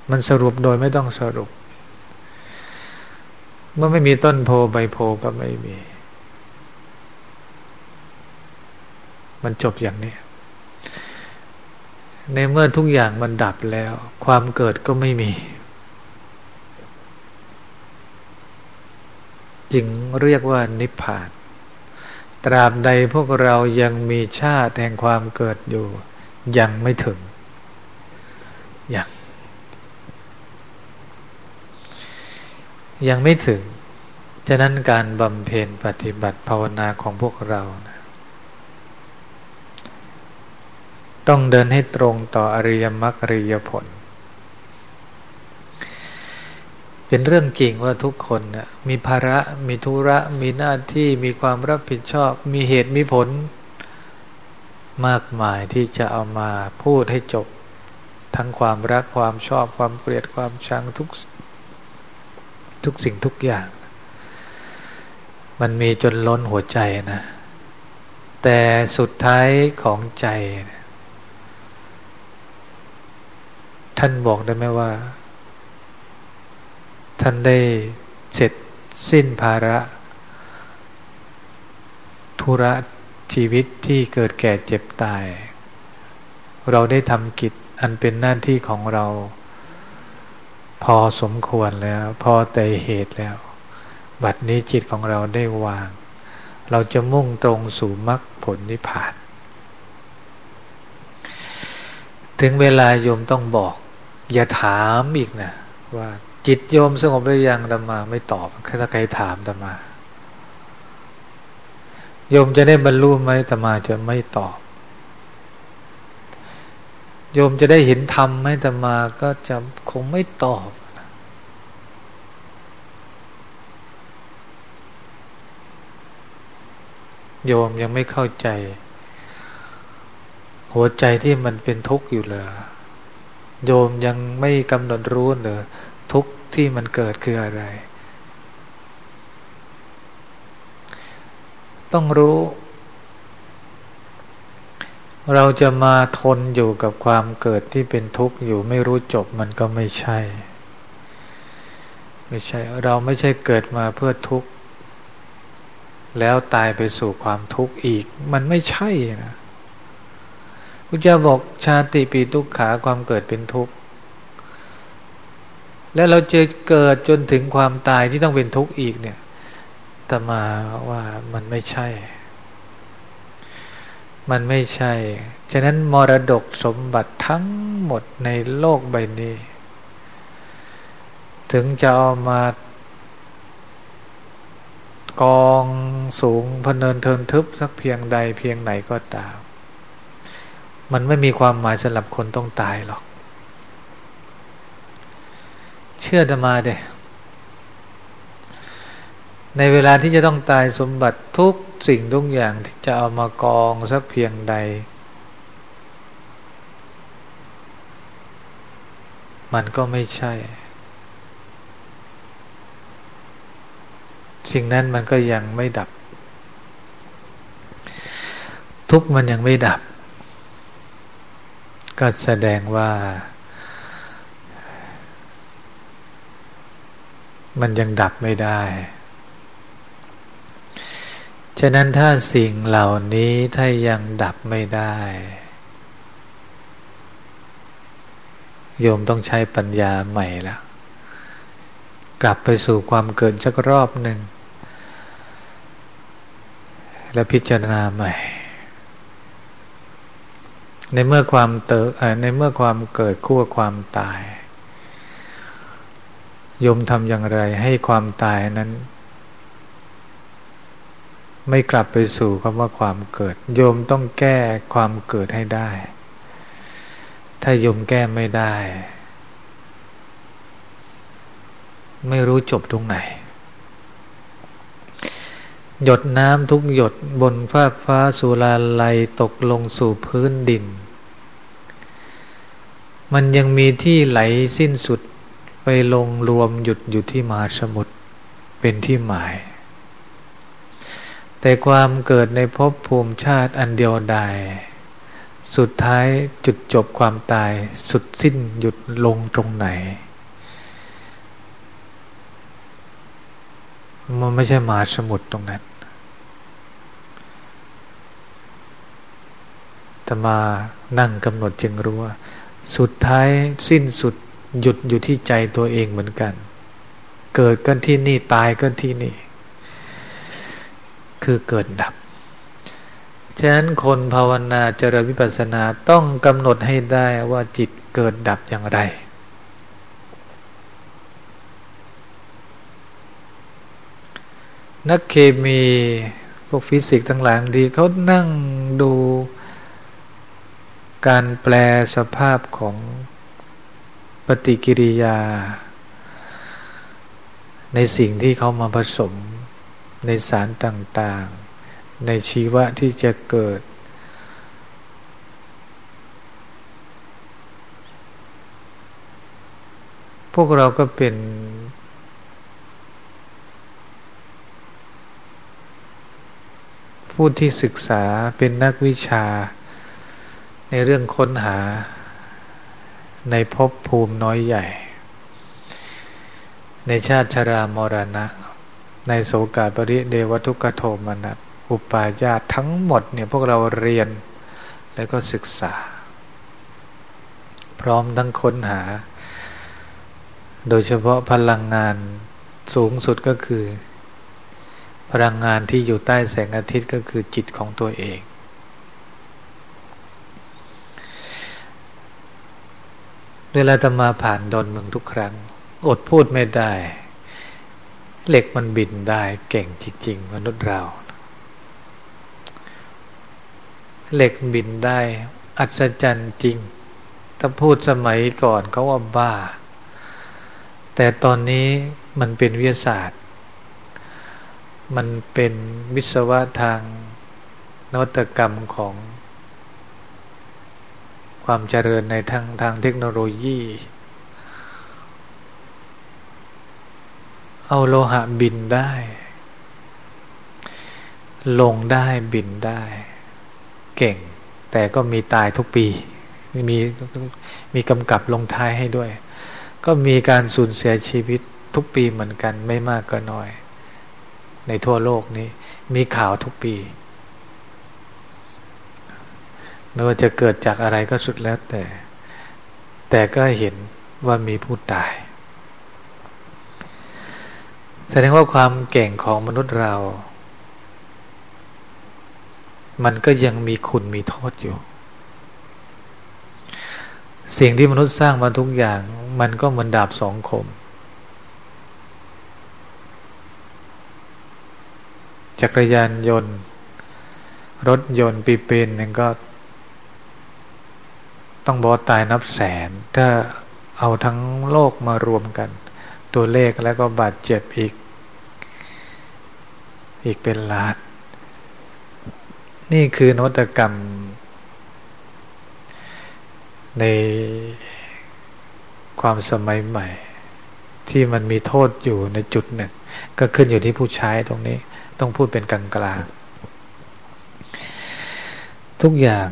มันสรุปโดยไม่ต้องสรุป เมื่อไม่มีต้นโพใบโพก็ไม่มี มันจบอย่างนี้ ในเมื่อทุกอย่างมันดับแล้ว ความเกิดก็ไม่มี จึงเรียกว่านิพพาน ตราบใดพวกเรายังมีชาติแห่งความเกิดอยู่ ยังไม่ถึงยังยังไม่ถึง ฉะนั้นการบำเพ็ญปฏิบัติภาวนาของพวกเรานะ ต้องเดินให้ตรงต่ออริยมรรคอริยผล เป็นเรื่องจริงว่าทุกคนนะมีภาระมีธุระ มีหน้าที่มีความรับผิดชอบ มีเหตุมีผล มากมายที่จะเอามาพูดให้จบ ทั้งความรักความชอบความเกลียดความชังทุกทุกสิ่งทุกอย่าง มันมีจนล้นหัวใจนะ แต่สุดท้ายของใจนะ ท่านบอกได้ไหมว่า ท่านได้เสร็จสิ้นภาระ ธุระชีวิตที่เกิดแก่เจ็บตาย เราได้ทำกิจอันเป็นหน้าที่ของเรา พอสมควรแล้ว พอแต่เหตุแล้ว บัดนี้จิตของเราได้วาง เราจะมุ่งตรงสู่มรรคผลนิพพาน ถึงเวลาโยมต้องบอก อย่าถามอีกนะว่าจิตโยมสงบหรือยังตมา ไม่ตอบถ้าใครถามตมาโยมจะได้บรรลุไหมตมาจะไม่ตอบ โยมจะได้เห็นธรรมไหมตมาก็จะคงไม่ตอบโยมยังไม่เข้าใจ หัวใจที่มันเป็นทุกข์อยู่เลย โยมยังไม่กำหนดรู้เลยทุกที่มันเกิดคืออะไร ต้องรู้ เราจะมาทนอยู่กับความเกิดที่เป็นทุกข์อยู่ไม่รู้จบมันก็ไม่ใช่ ไม่ใช่ เราไม่ใช่เกิดมาเพื่อทุกข์ แล้วตายไปสู่ความทุกข์อีก มันไม่ใช่นะ พุทธเจ้าบอกชาติปีทุกขาความเกิดเป็นทุกข์ แล้วเราจะเกิดจนถึงความตายที่ต้องเป็นทุกข์อีกเนี่ยแต่มาว่ามันไม่ใช่ มันไม่ใช่ ฉะนั้นมรดกสมบัติทั้งหมดในโลกใบนี้ ถึงจะเอามากองสูงพเนินเทินทึบสักเพียงใดเพียงไหนก็ตาม มันไม่มีความหมายสำหรับคนต้องตายหรอก เชื่อจะมาเดในเวลาที่จะต้องตายสมบัติทุกสิ่งทุกอย่างที่จะเอามากองสักเพียงใด มันก็ไม่ใช่ สิ่งนั้นมันก็ยังไม่ดับ ทุกมันยังไม่ดับ ก็แสดงว่า มันยังดับไม่ได้ ฉะนั้นถ้าสิ่งเหล่านี้ถ้ายังดับไม่ได้ โยมต้องใช้ปัญญาใหม่แล้วกลับไปสู่ความเกิดสักรอบหนึ่ง แล้วพิจารณาใหม่ ในเมื่อความเติในเมื่อความเกิดคู่กับความตายยมทำอย่างไรให้ความตายนั้น ไม่กลับไปสู่คำว่าความเกิด โยมต้องแก้ความเกิดให้ได้ ถ้าโยมแก้ไม่ได้ ไม่รู้จบตรงไหน หยดน้ำทุกหยดบนฟากฟ้าสุลาลัยตกลงสู่พื้นดิน มันยังมีที่ไหลสิ้นสุดไปลงรวมหยุดอยู่ที่มหาสมุทรเป็นที่หมาย แต่ความเกิดในภพภูมิชาติอันเดียวดายสุดท้ายจุดจบความตายสุดสิ้นหยุดลงตรงไหน มันไม่ใช่มหาสมุทรตรงนั้นแต่มานั่งกำหนดจึงรู้ว่า สุดท้ายสิ้นสุดหยุดอยู่ที่ใจตัวเองเหมือนกัน เกิดกันที่นี่ตายกันที่นี่ คือเกิดดับ ฉะนั้นคนภาวนาเจริญวิปัสสนาต้องกำหนดให้ได้ว่าจิตเกิดดับอย่างไร นักเคมีพวกฟิสิกส์ทั้งหลายดีเขานั่งดู การแปลสภาพของปฏิกิริยา ในสิ่งที่เขามาผสมในสารต่างๆ ในชีวะที่จะเกิด พวกเราก็เป็น ผู้ที่ศึกษาเป็นนักวิชา ในเรื่องค้นหาในภพภูมิน้อยใหญ่ ในชาติชรามรณะ ในโสกาปริเดวทุกโทมนัสอุปาญาตทั้งหมดเนี่ยพวกเราเรียนแล้วก็ศึกษา พร้อมทั้งค้นหา โดยเฉพาะพลังงานสูงสุดก็คือ พลังงานที่อยู่ใต้แสงอาทิตย์ก็คือจิตของตัวเอง เวลาตมาผ่านดอนเมืองทุกครั้ง อดพูดไม่ได้ เหล็กมันบินได้เก่งจริงๆมนุษย์เรา เหล็กบินได้ อัศจรรย์จริง ถ้าพูดสมัยก่อนเขาว่าบ้า แต่ตอนนี้มันเป็นวิทยาศาสตร์ มันเป็นวิศวะทางนวัตกรรมของ ความเจริญในทางทางเทคโนโลยี เอาโลหะบินได้ ลงได้บินได้ เก่ง แต่ก็มีตายทุกปี มีมีกำกับลงท้ายให้ด้วย ก็มีการสูญเสียชีวิตทุกปีเหมือนกันไม่มากก็น้อย ในทั่วโลกนี้ มีข่าวทุกปี ไม่ว่าจะเกิดจากอะไรก็สุดแล้วแต่ แต่ก็เห็นว่ามีผู้ตาย แสดงว่าความเก่งของมนุษย์เรา มันก็ยังมีคุณมีโทษอยู่ สิ่งที่มนุษย์สร้างมาทุกอย่าง มันก็เหมือนดาบสองคม จักรยานยนต์ รถยนต์ปีเป็นหนึ่งก็ ต้องบอกตายนับแสน ถ้าเอาทั้งโลกมารวมกัน ตัวเลขแล้วก็บาดเจ็บอีก อีกเป็นล้าน นี่คือนวัตกรรม ในความสมัยใหม่ ที่มันมีโทษอยู่ในจุดหนึ่ง ก็ขึ้นอยู่ที่ผู้ใช้ตรงนี้ ต้องพูดเป็นกลางกลางทุกอย่าง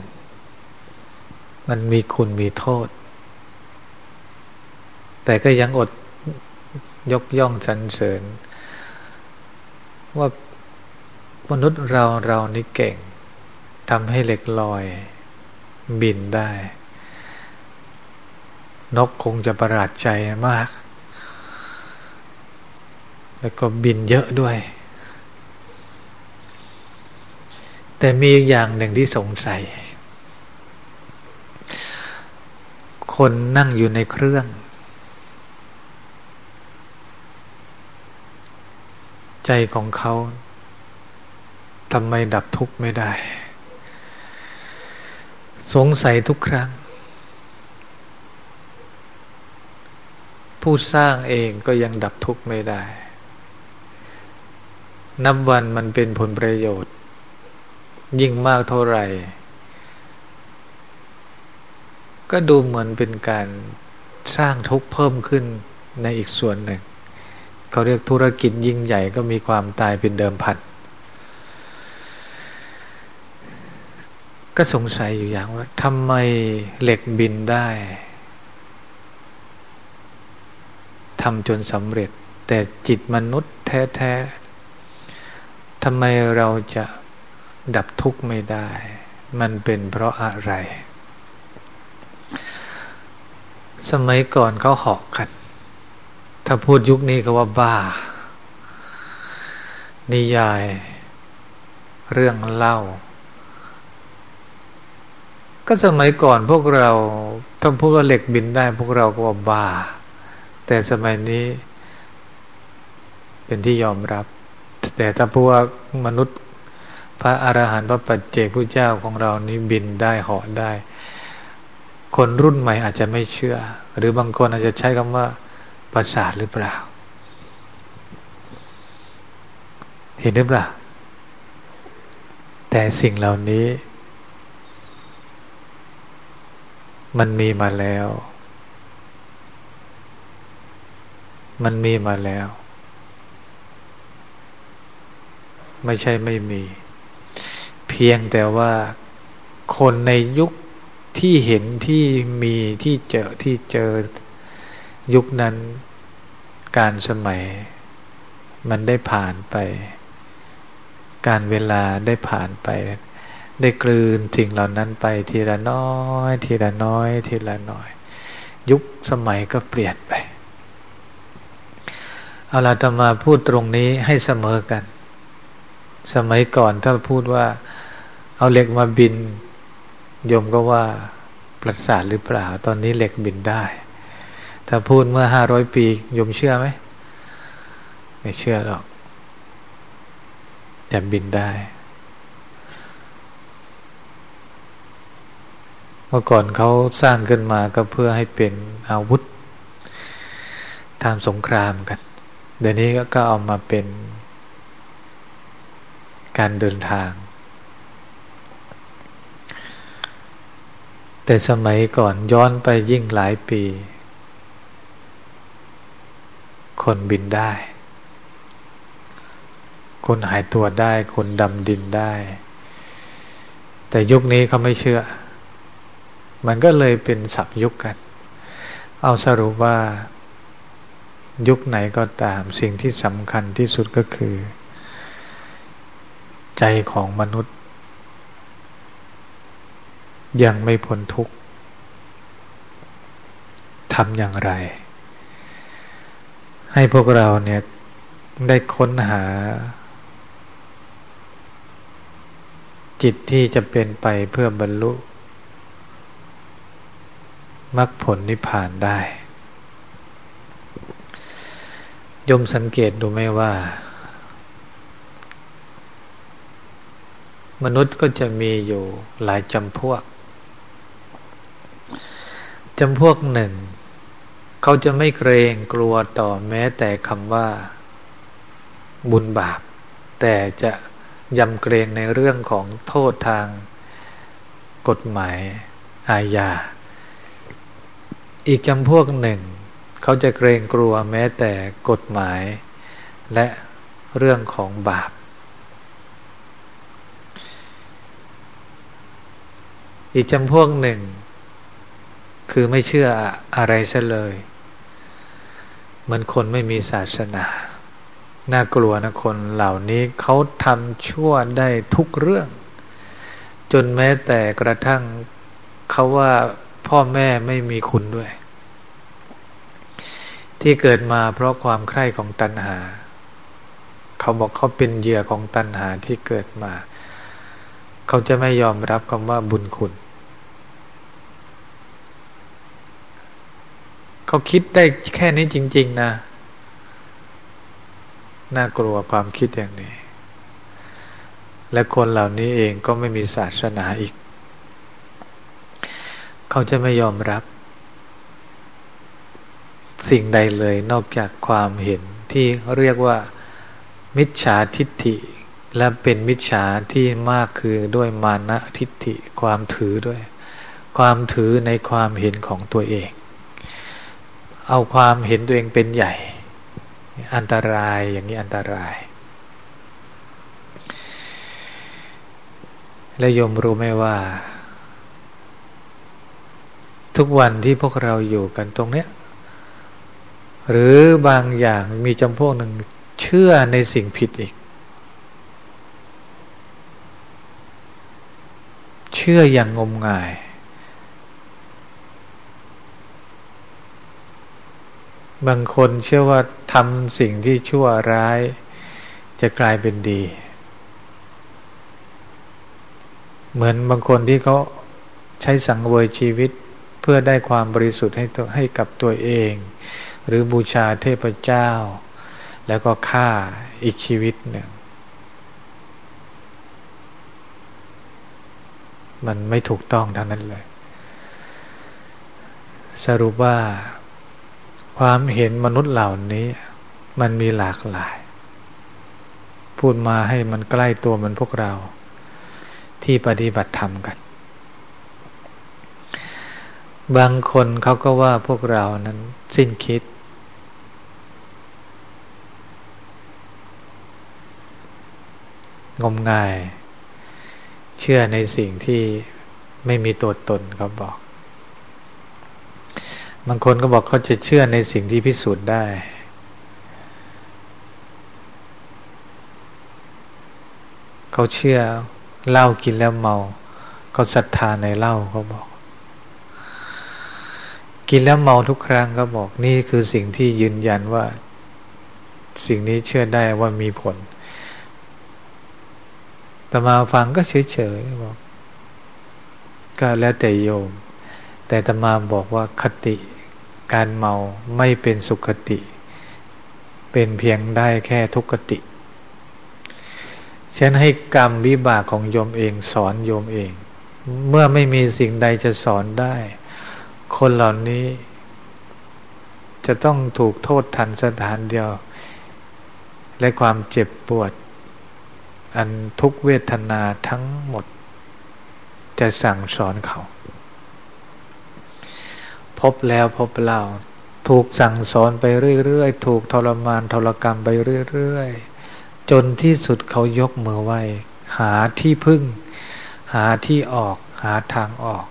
มันมีคุณมีโทษ แต่ก็ยังอดยกย่องสรรเสริญ ว่ามนุษย์เราเรานี่เก่งทำให้เหล็กลอยบินได้ นกคงจะประหลาดใจมาก แล้วก็บินเยอะด้วย แต่มีอย่างหนึ่งที่สงสัย คนนั่งอยู่ในเครื่อง ใจของเขาทำไมดับทุกข์ไม่ได้ สงสัยทุกครั้ง ผู้สร้างเองก็ยังดับทุกข์ไม่ได้ นับวันมันเป็นผลประโยชน์ ยิ่งมากเท่าไหร่ ก็ดูเหมือนเป็นการสร้างทุกข์เพิ่มขึ้นในอีกส่วนหนึ่ง เขาเรียกธุรกิจยิ่งใหญ่ก็มีความตายเป็นเดิมพัน ก็สงสัยอยู่อย่างว่าทำไมเหล็กบินได้ทำจนสำเร็จ แต่จิตมนุษย์แท้ๆทำไมเราจะดับทุกข์ไม่ได้ มันเป็นเพราะอะไร สมัยก่อนเขาหาะกัน ถ้าพูดยุคนี้ก็ว่าบ้า นิยาย เรื่องเล่า ก็สมัยก่อนพวกเราถ้าพูดว่าเหล็กบินได้ พวกเราก็ว่าบ้า แต่สมัยนี้ เป็นที่ยอมรับ แต่ถ้าพูดว่ามนุษย์ พระอรหันต์พระปัจเจกพระเจ้าของเรานี้บินได้เหาะได้ คนรุ่นใหม่อาจจะไม่เชื่อ หรือบางคนอาจจะใช้คำว่าประสาทหรือเปล่า เห็นหรือเปล่า แต่สิ่งเหล่านี้ มันมีมาแล้ว มันมีมาแล้ว ไม่ใช่ไม่มี เพียงแต่ว่าคนในยุค ที่เห็นที่มีที่เจอที่เจอยุคนั้นการสมัย มันได้ผ่านไป การเวลาได้ผ่านไป ได้กลืนสิ่งเหล่านั้นไปทีละน้อย ทีละน้อย ทีละน้อย ยุคสมัยก็เปลี่ยนไปเอาละตมาพูดตรงนี้ให้เสมอกัน สมัยก่อนถ้าพูดว่า เอาเหล็กมาบิน โยมก็ว่าประสาทหรือเปล่า ตอนนี้เหล็กบินได้ ถ้าพูดเมื่อห้าร้อยปียมเชื่อไหม ไม่เชื่อหรอกแต่บินได้ เมื่อก่อนเขาสร้างขึ้นมาก็เพื่อให้เป็นอาวุธทางสงครามกัน เดี๋ยวนี้ก็เอามาเป็นการเดินทาง แต่สมัยก่อนย้อนไปยิ่งหลายปี คนบินได้ คนหายตัวได้ คนดำดินได้ แต่ยุคนี้เขาไม่เชื่อ มันก็เลยเป็นสับยุคกัน เอาสรุปว่า ยุคไหนก็ตามสิ่งที่สำคัญที่สุดก็คือ ใจของมนุษย์ ยังไม่พ้นทุกข์ทำอย่างไร ให้พวกเราเนี่ยได้ค้นหา จิตที่จะเป็นไปเพื่อบรรลุมรรคผลนิพพานได้ ยมสังเกตดูไหมว่า มนุษย์ก็จะมีอยู่หลายจำพวก จำพวกหนึ่ง เขาจะไม่เกรงกลัวต่อแม้แต่คำว่า บุญบาป แต่จะยำเกรงในเรื่องของโทษทางกฎหมายอาญา อีกจำพวกหนึ่ง เขาจะเกรงกลัวแม้แต่กฎหมาย และเรื่องของบาป อีกจำพวกหนึ่ง คือไม่เชื่ออะไรซะเลยเหมือนคนไม่มีศาสนา น่ากลัวนะคนเหล่านี้เขาทำชั่วได้ทุกเรื่อง จนแม้แต่กระทั่งเขาว่าพ่อแม่ไม่มีคุณด้วย ที่เกิดมาเพราะความใคร่ของตัณหา เขาบอกเขาเป็นเหยื่อของตัณหาที่เกิดมา เขาจะไม่ยอมรับคำว่าบุญคุณ เขาคิดได้แค่นี้จริง ๆ นะ น่ากลัวความคิดอย่างนี้ และคนเหล่านี้เองก็ไม่มีศาสนาอีก เขาจะไม่ยอมรับ สิ่งใดเลยนอกจากความเห็นที่เรียกว่า มิจฉาทิฏฐิ และเป็นมิจฉาที่มากคือด้วยมานะทิฏฐิความถือด้วย ความถือในความเห็นของตัวเอง เอาความเห็นตัวเองเป็นใหญ่ อันตรายอย่างนี้อันตราย และยมรู้ไหมว่า ทุกวันที่พวกเราอยู่กันตรงเนี้ยหรือบางอย่างมีจำพวกหนึ่งเชื่อในสิ่งผิดอีก เชื่ออย่างงมงาย บางคนเชื่อว่าทำสิ่งที่ชั่วร้าย จะกลายเป็นดี เหมือนบางคนที่เขาใช้สังเวยชีวิตเพื่อได้ความบริสุทธิ์ให้ให้กับตัวเอง หรือบูชาเทพเจ้า แล้วก็ฆ่าอีกชีวิตหนึ่งมันไม่ถูกต้องทั้งนั้นเลย สรุปว่า ความเห็นมนุษย์เหล่านี้ มันมีหลากหลาย พูดมาให้มันใกล้ตัวมันพวกเรา ที่ปฏิบัติธรรมกัน บางคนเขาก็ว่าพวกเรานั้นสิ้นคิด งมงาย เชื่อในสิ่งที่ไม่มีตัวตนเขาบอก บางคนก็บอกเขาจะเชื่อในสิ่งที่พิสูจน์ได้ เขาเชื่อเหล้ากินแล้วเมา เขาศรัทธาในเหล้าเขาบอก กินแล้วเมาทุกครั้งก็บอกนี่คือสิ่งที่ยืนยันว่า สิ่งนี้เชื่อได้ว่ามีผล แต่มาฟังก็เฉยๆบอกก็แล้วแต่โยม แต่ตมาบอกว่าคติการเมาไม่เป็นสุขติ เป็นเพียงได้แค่ทุกติฉันให้กรรมวิบากของโยมเองสอนโยมเอง เมื่อไม่มีสิ่งใดจะสอนได้ คนเหล่านี้ จะต้องถูกโทษทันสถานเดียว และความเจ็บปวด อันทุกเวทนาทั้งหมด จะสั่งสอนเขา พบแล้วพบเล่า ถูกสั่งสอนไปเรื่อยๆ ถูกทรมานทรกรรมไปเรื่อยๆ จนที่สุดเขายกมือไหว้หาที่พึ่ง หาที่ออก หาทางออก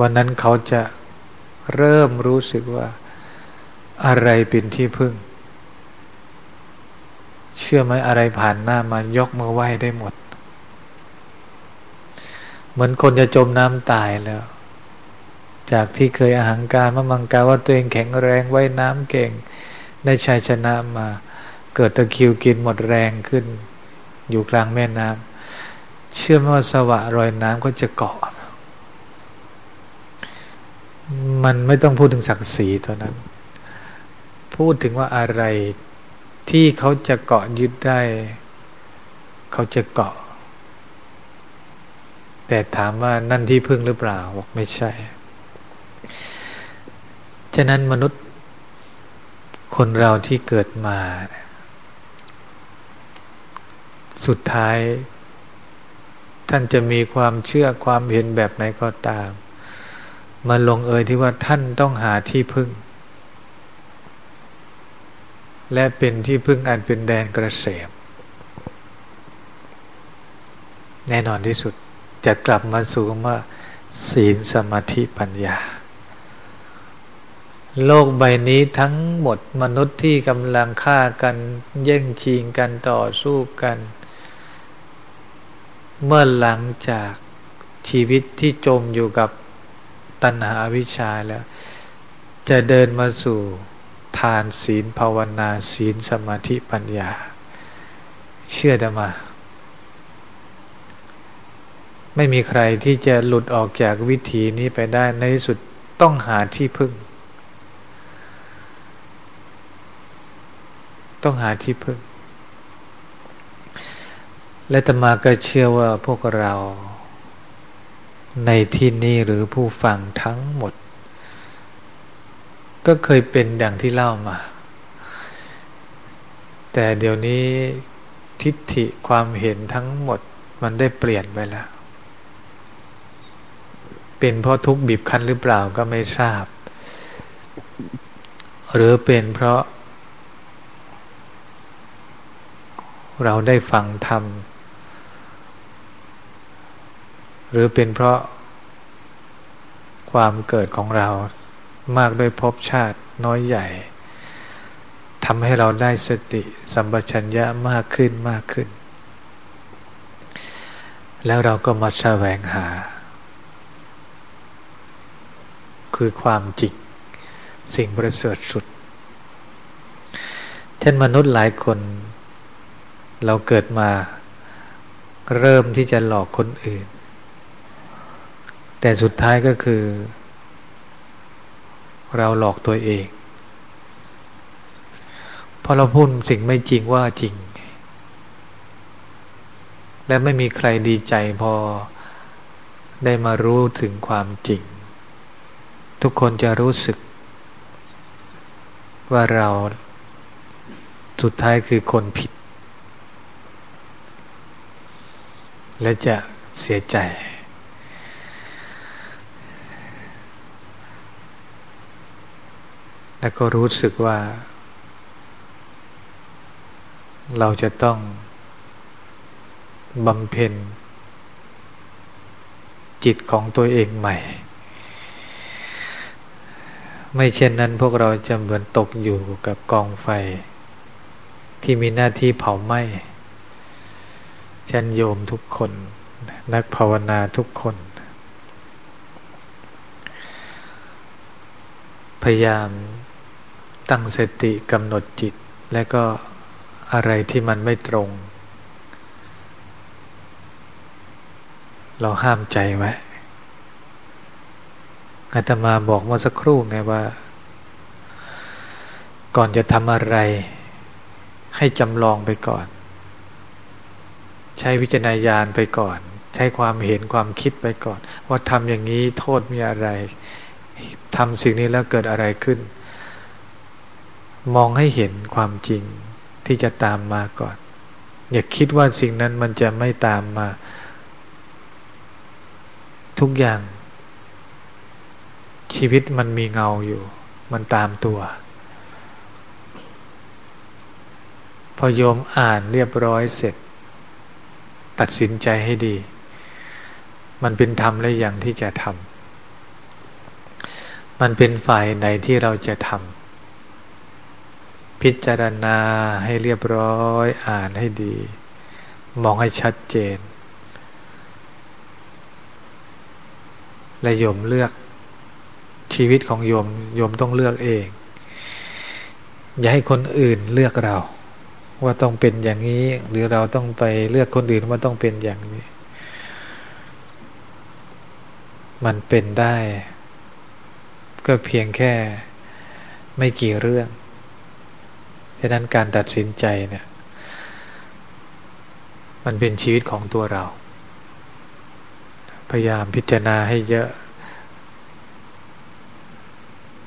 วันนั้นเขาจะเริ่มรู้สึกว่า อะไรเป็นที่พึ่ง เชื่อไหมอะไรผ่านหน้ามายกมือไหว้ได้หมด เหมือนคนจะจมน้ำตายแล้ว จากที่เคยอาหังการมามังกาว่าตัวเองแข็งแรงไว้น้ำเก่ง ได้ชัยชนะมา เกิดตะคิวกินหมดแรงขึ้น อยู่กลางแม่น้ำเชื่อไหมว่าสวะรอยน้ำก็จะเกาะ มันไม่ต้องพูดถึงศักดิ์ศรีตัวนั้น พูดถึงว่าอะไรที่เขาจะเกาะยึดได้ เขาจะเกาะ แต่ถามว่านั่นที่พึ่งหรือเปล่าบอกไม่ใช่ ฉะนั้นมนุษย์คนเราที่เกิดมา สุดท้าย ท่านจะมีความเชื่อความเห็นแบบไหนก็ตาม มาลงเอยที่ว่าท่านต้องหาที่พึ่ง และเป็นที่พึ่งอันเป็นแดนกระเสมแน่นอนที่สุดจะกลับมาสู่ว่าศีลสมาธิปัญญา โลกใบนี้ทั้งหมดมนุษย์ที่กำลังฆ่ากันแย่งชิงกันต่อสู้กัน เมื่อหลังจากชีวิตที่จมอยู่กับตัณหาวิชาแล้ว จะเดินมาสู่ทานศีลภาวนาศีลสมาธิปัญญา เชื่อดมา ไม่มีใครที่จะหลุดออกจากวิถีนี้ไปได้ในที่สุดต้องหาที่พึ่ง ต้องหาที่พึ่ง และตมาก็เชื่อว่าพวกเราในที่นี้หรือผู้ฟังทั้งหมด ก็เคยเป็นดังที่เล่ามา แต่เดี๋ยวนี้ทิฏฐิความเห็นทั้งหมดมันได้เปลี่ยนไปแล้ว เป็นเพราะทุกบีบคั้นหรือเปล่าก็ไม่ทราบ หรือเป็นเพราะ เราได้ฟังธรรม หรือเป็นเพราะความเกิดของเรามากด้วยภพชาติน้อยใหญ่ทำให้เราได้สติสัมปชัญญะมากขึ้นมากขึ้น แล้วเราก็มาแสวงหา คือความจริงสิ่งประเสริฐสุด เช่นมนุษย์หลายคน เราเกิดมาเริ่มที่จะหลอกคนอื่น แต่สุดท้ายก็คือ เราหลอกตัวเองพอเราพูดสิ่งไม่จริงว่าจริง และไม่มีใครดีใจพอได้มารู้ถึงความจริง ทุกคนจะรู้สึก ว่าเราสุดท้ายคือคนผิด และจะเสียใจ แล้วก็รู้สึกว่า เราจะต้องบำเพ็ญจิตของตัวเองใหม่ ไม่เช่นนั้นพวกเราจะเหมือนตกอยู่กับกองไฟ ที่มีหน้าที่เผาไหม้ เชันโยมทุกคน นักภาวนาทุกคน พยายามตั้งสติกำหนดจิต และก็อะไรที่มันไม่ตรง เราห้ามใจไว้อาตมาบอกเมื่อสักครู่ไงว่า ก่อนจะทำอะไร ให้จำลองไปก่อน ใช้วิจารณญาณไปก่อน ใช้ความเห็นความคิดไปก่อน ว่าทำอย่างนี้โทษมีอะไรทำสิ่งนี้แล้วเกิดอะไรขึ้น มองให้เห็นความจริงที่จะตามมาก่อน อย่าคิดว่าสิ่งนั้นมันจะไม่ตามมา ทุกอย่าง ชีวิตมันมีเงาอยู่ มันตามตัว พอโยมอ่านเรียบร้อยเสร็จ ตัดสินใจให้ดี มันเป็นธรรมและอย่างที่จะทำมันเป็นฝ่ายไหนที่เราจะทำพิจารณาให้เรียบร้อยอ่านให้ดี มองให้ชัดเจนและโยมเลือกชีวิตของโยมโยมต้องเลือกเอง อย่าให้คนอื่นเลือกเรา ว่าต้องเป็นอย่างนี้ หรือเราต้องไปเลือกคนอื่นว่าต้องเป็นอย่างนี้ มันเป็นได้ ก็เพียงแค่ไม่กี่เรื่อง ฉะนั้นการตัดสินใจเนี่ย มันเป็นชีวิตของตัวเรา พยายามพิจารณาให้เยอะ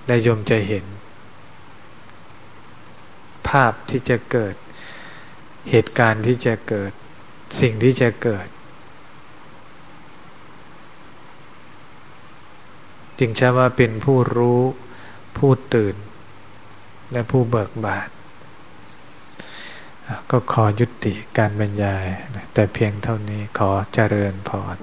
และยมจะเห็น ภาพที่จะเกิด เหตุการณ์ที่จะเกิดสิ่งที่จะเกิด จึงใช้ว่าเป็นผู้รู้ผู้ตื่น และผู้เบิกบานก็ขอยุติการบรรยาย แต่เพียงเท่านี้ขอเจริญพร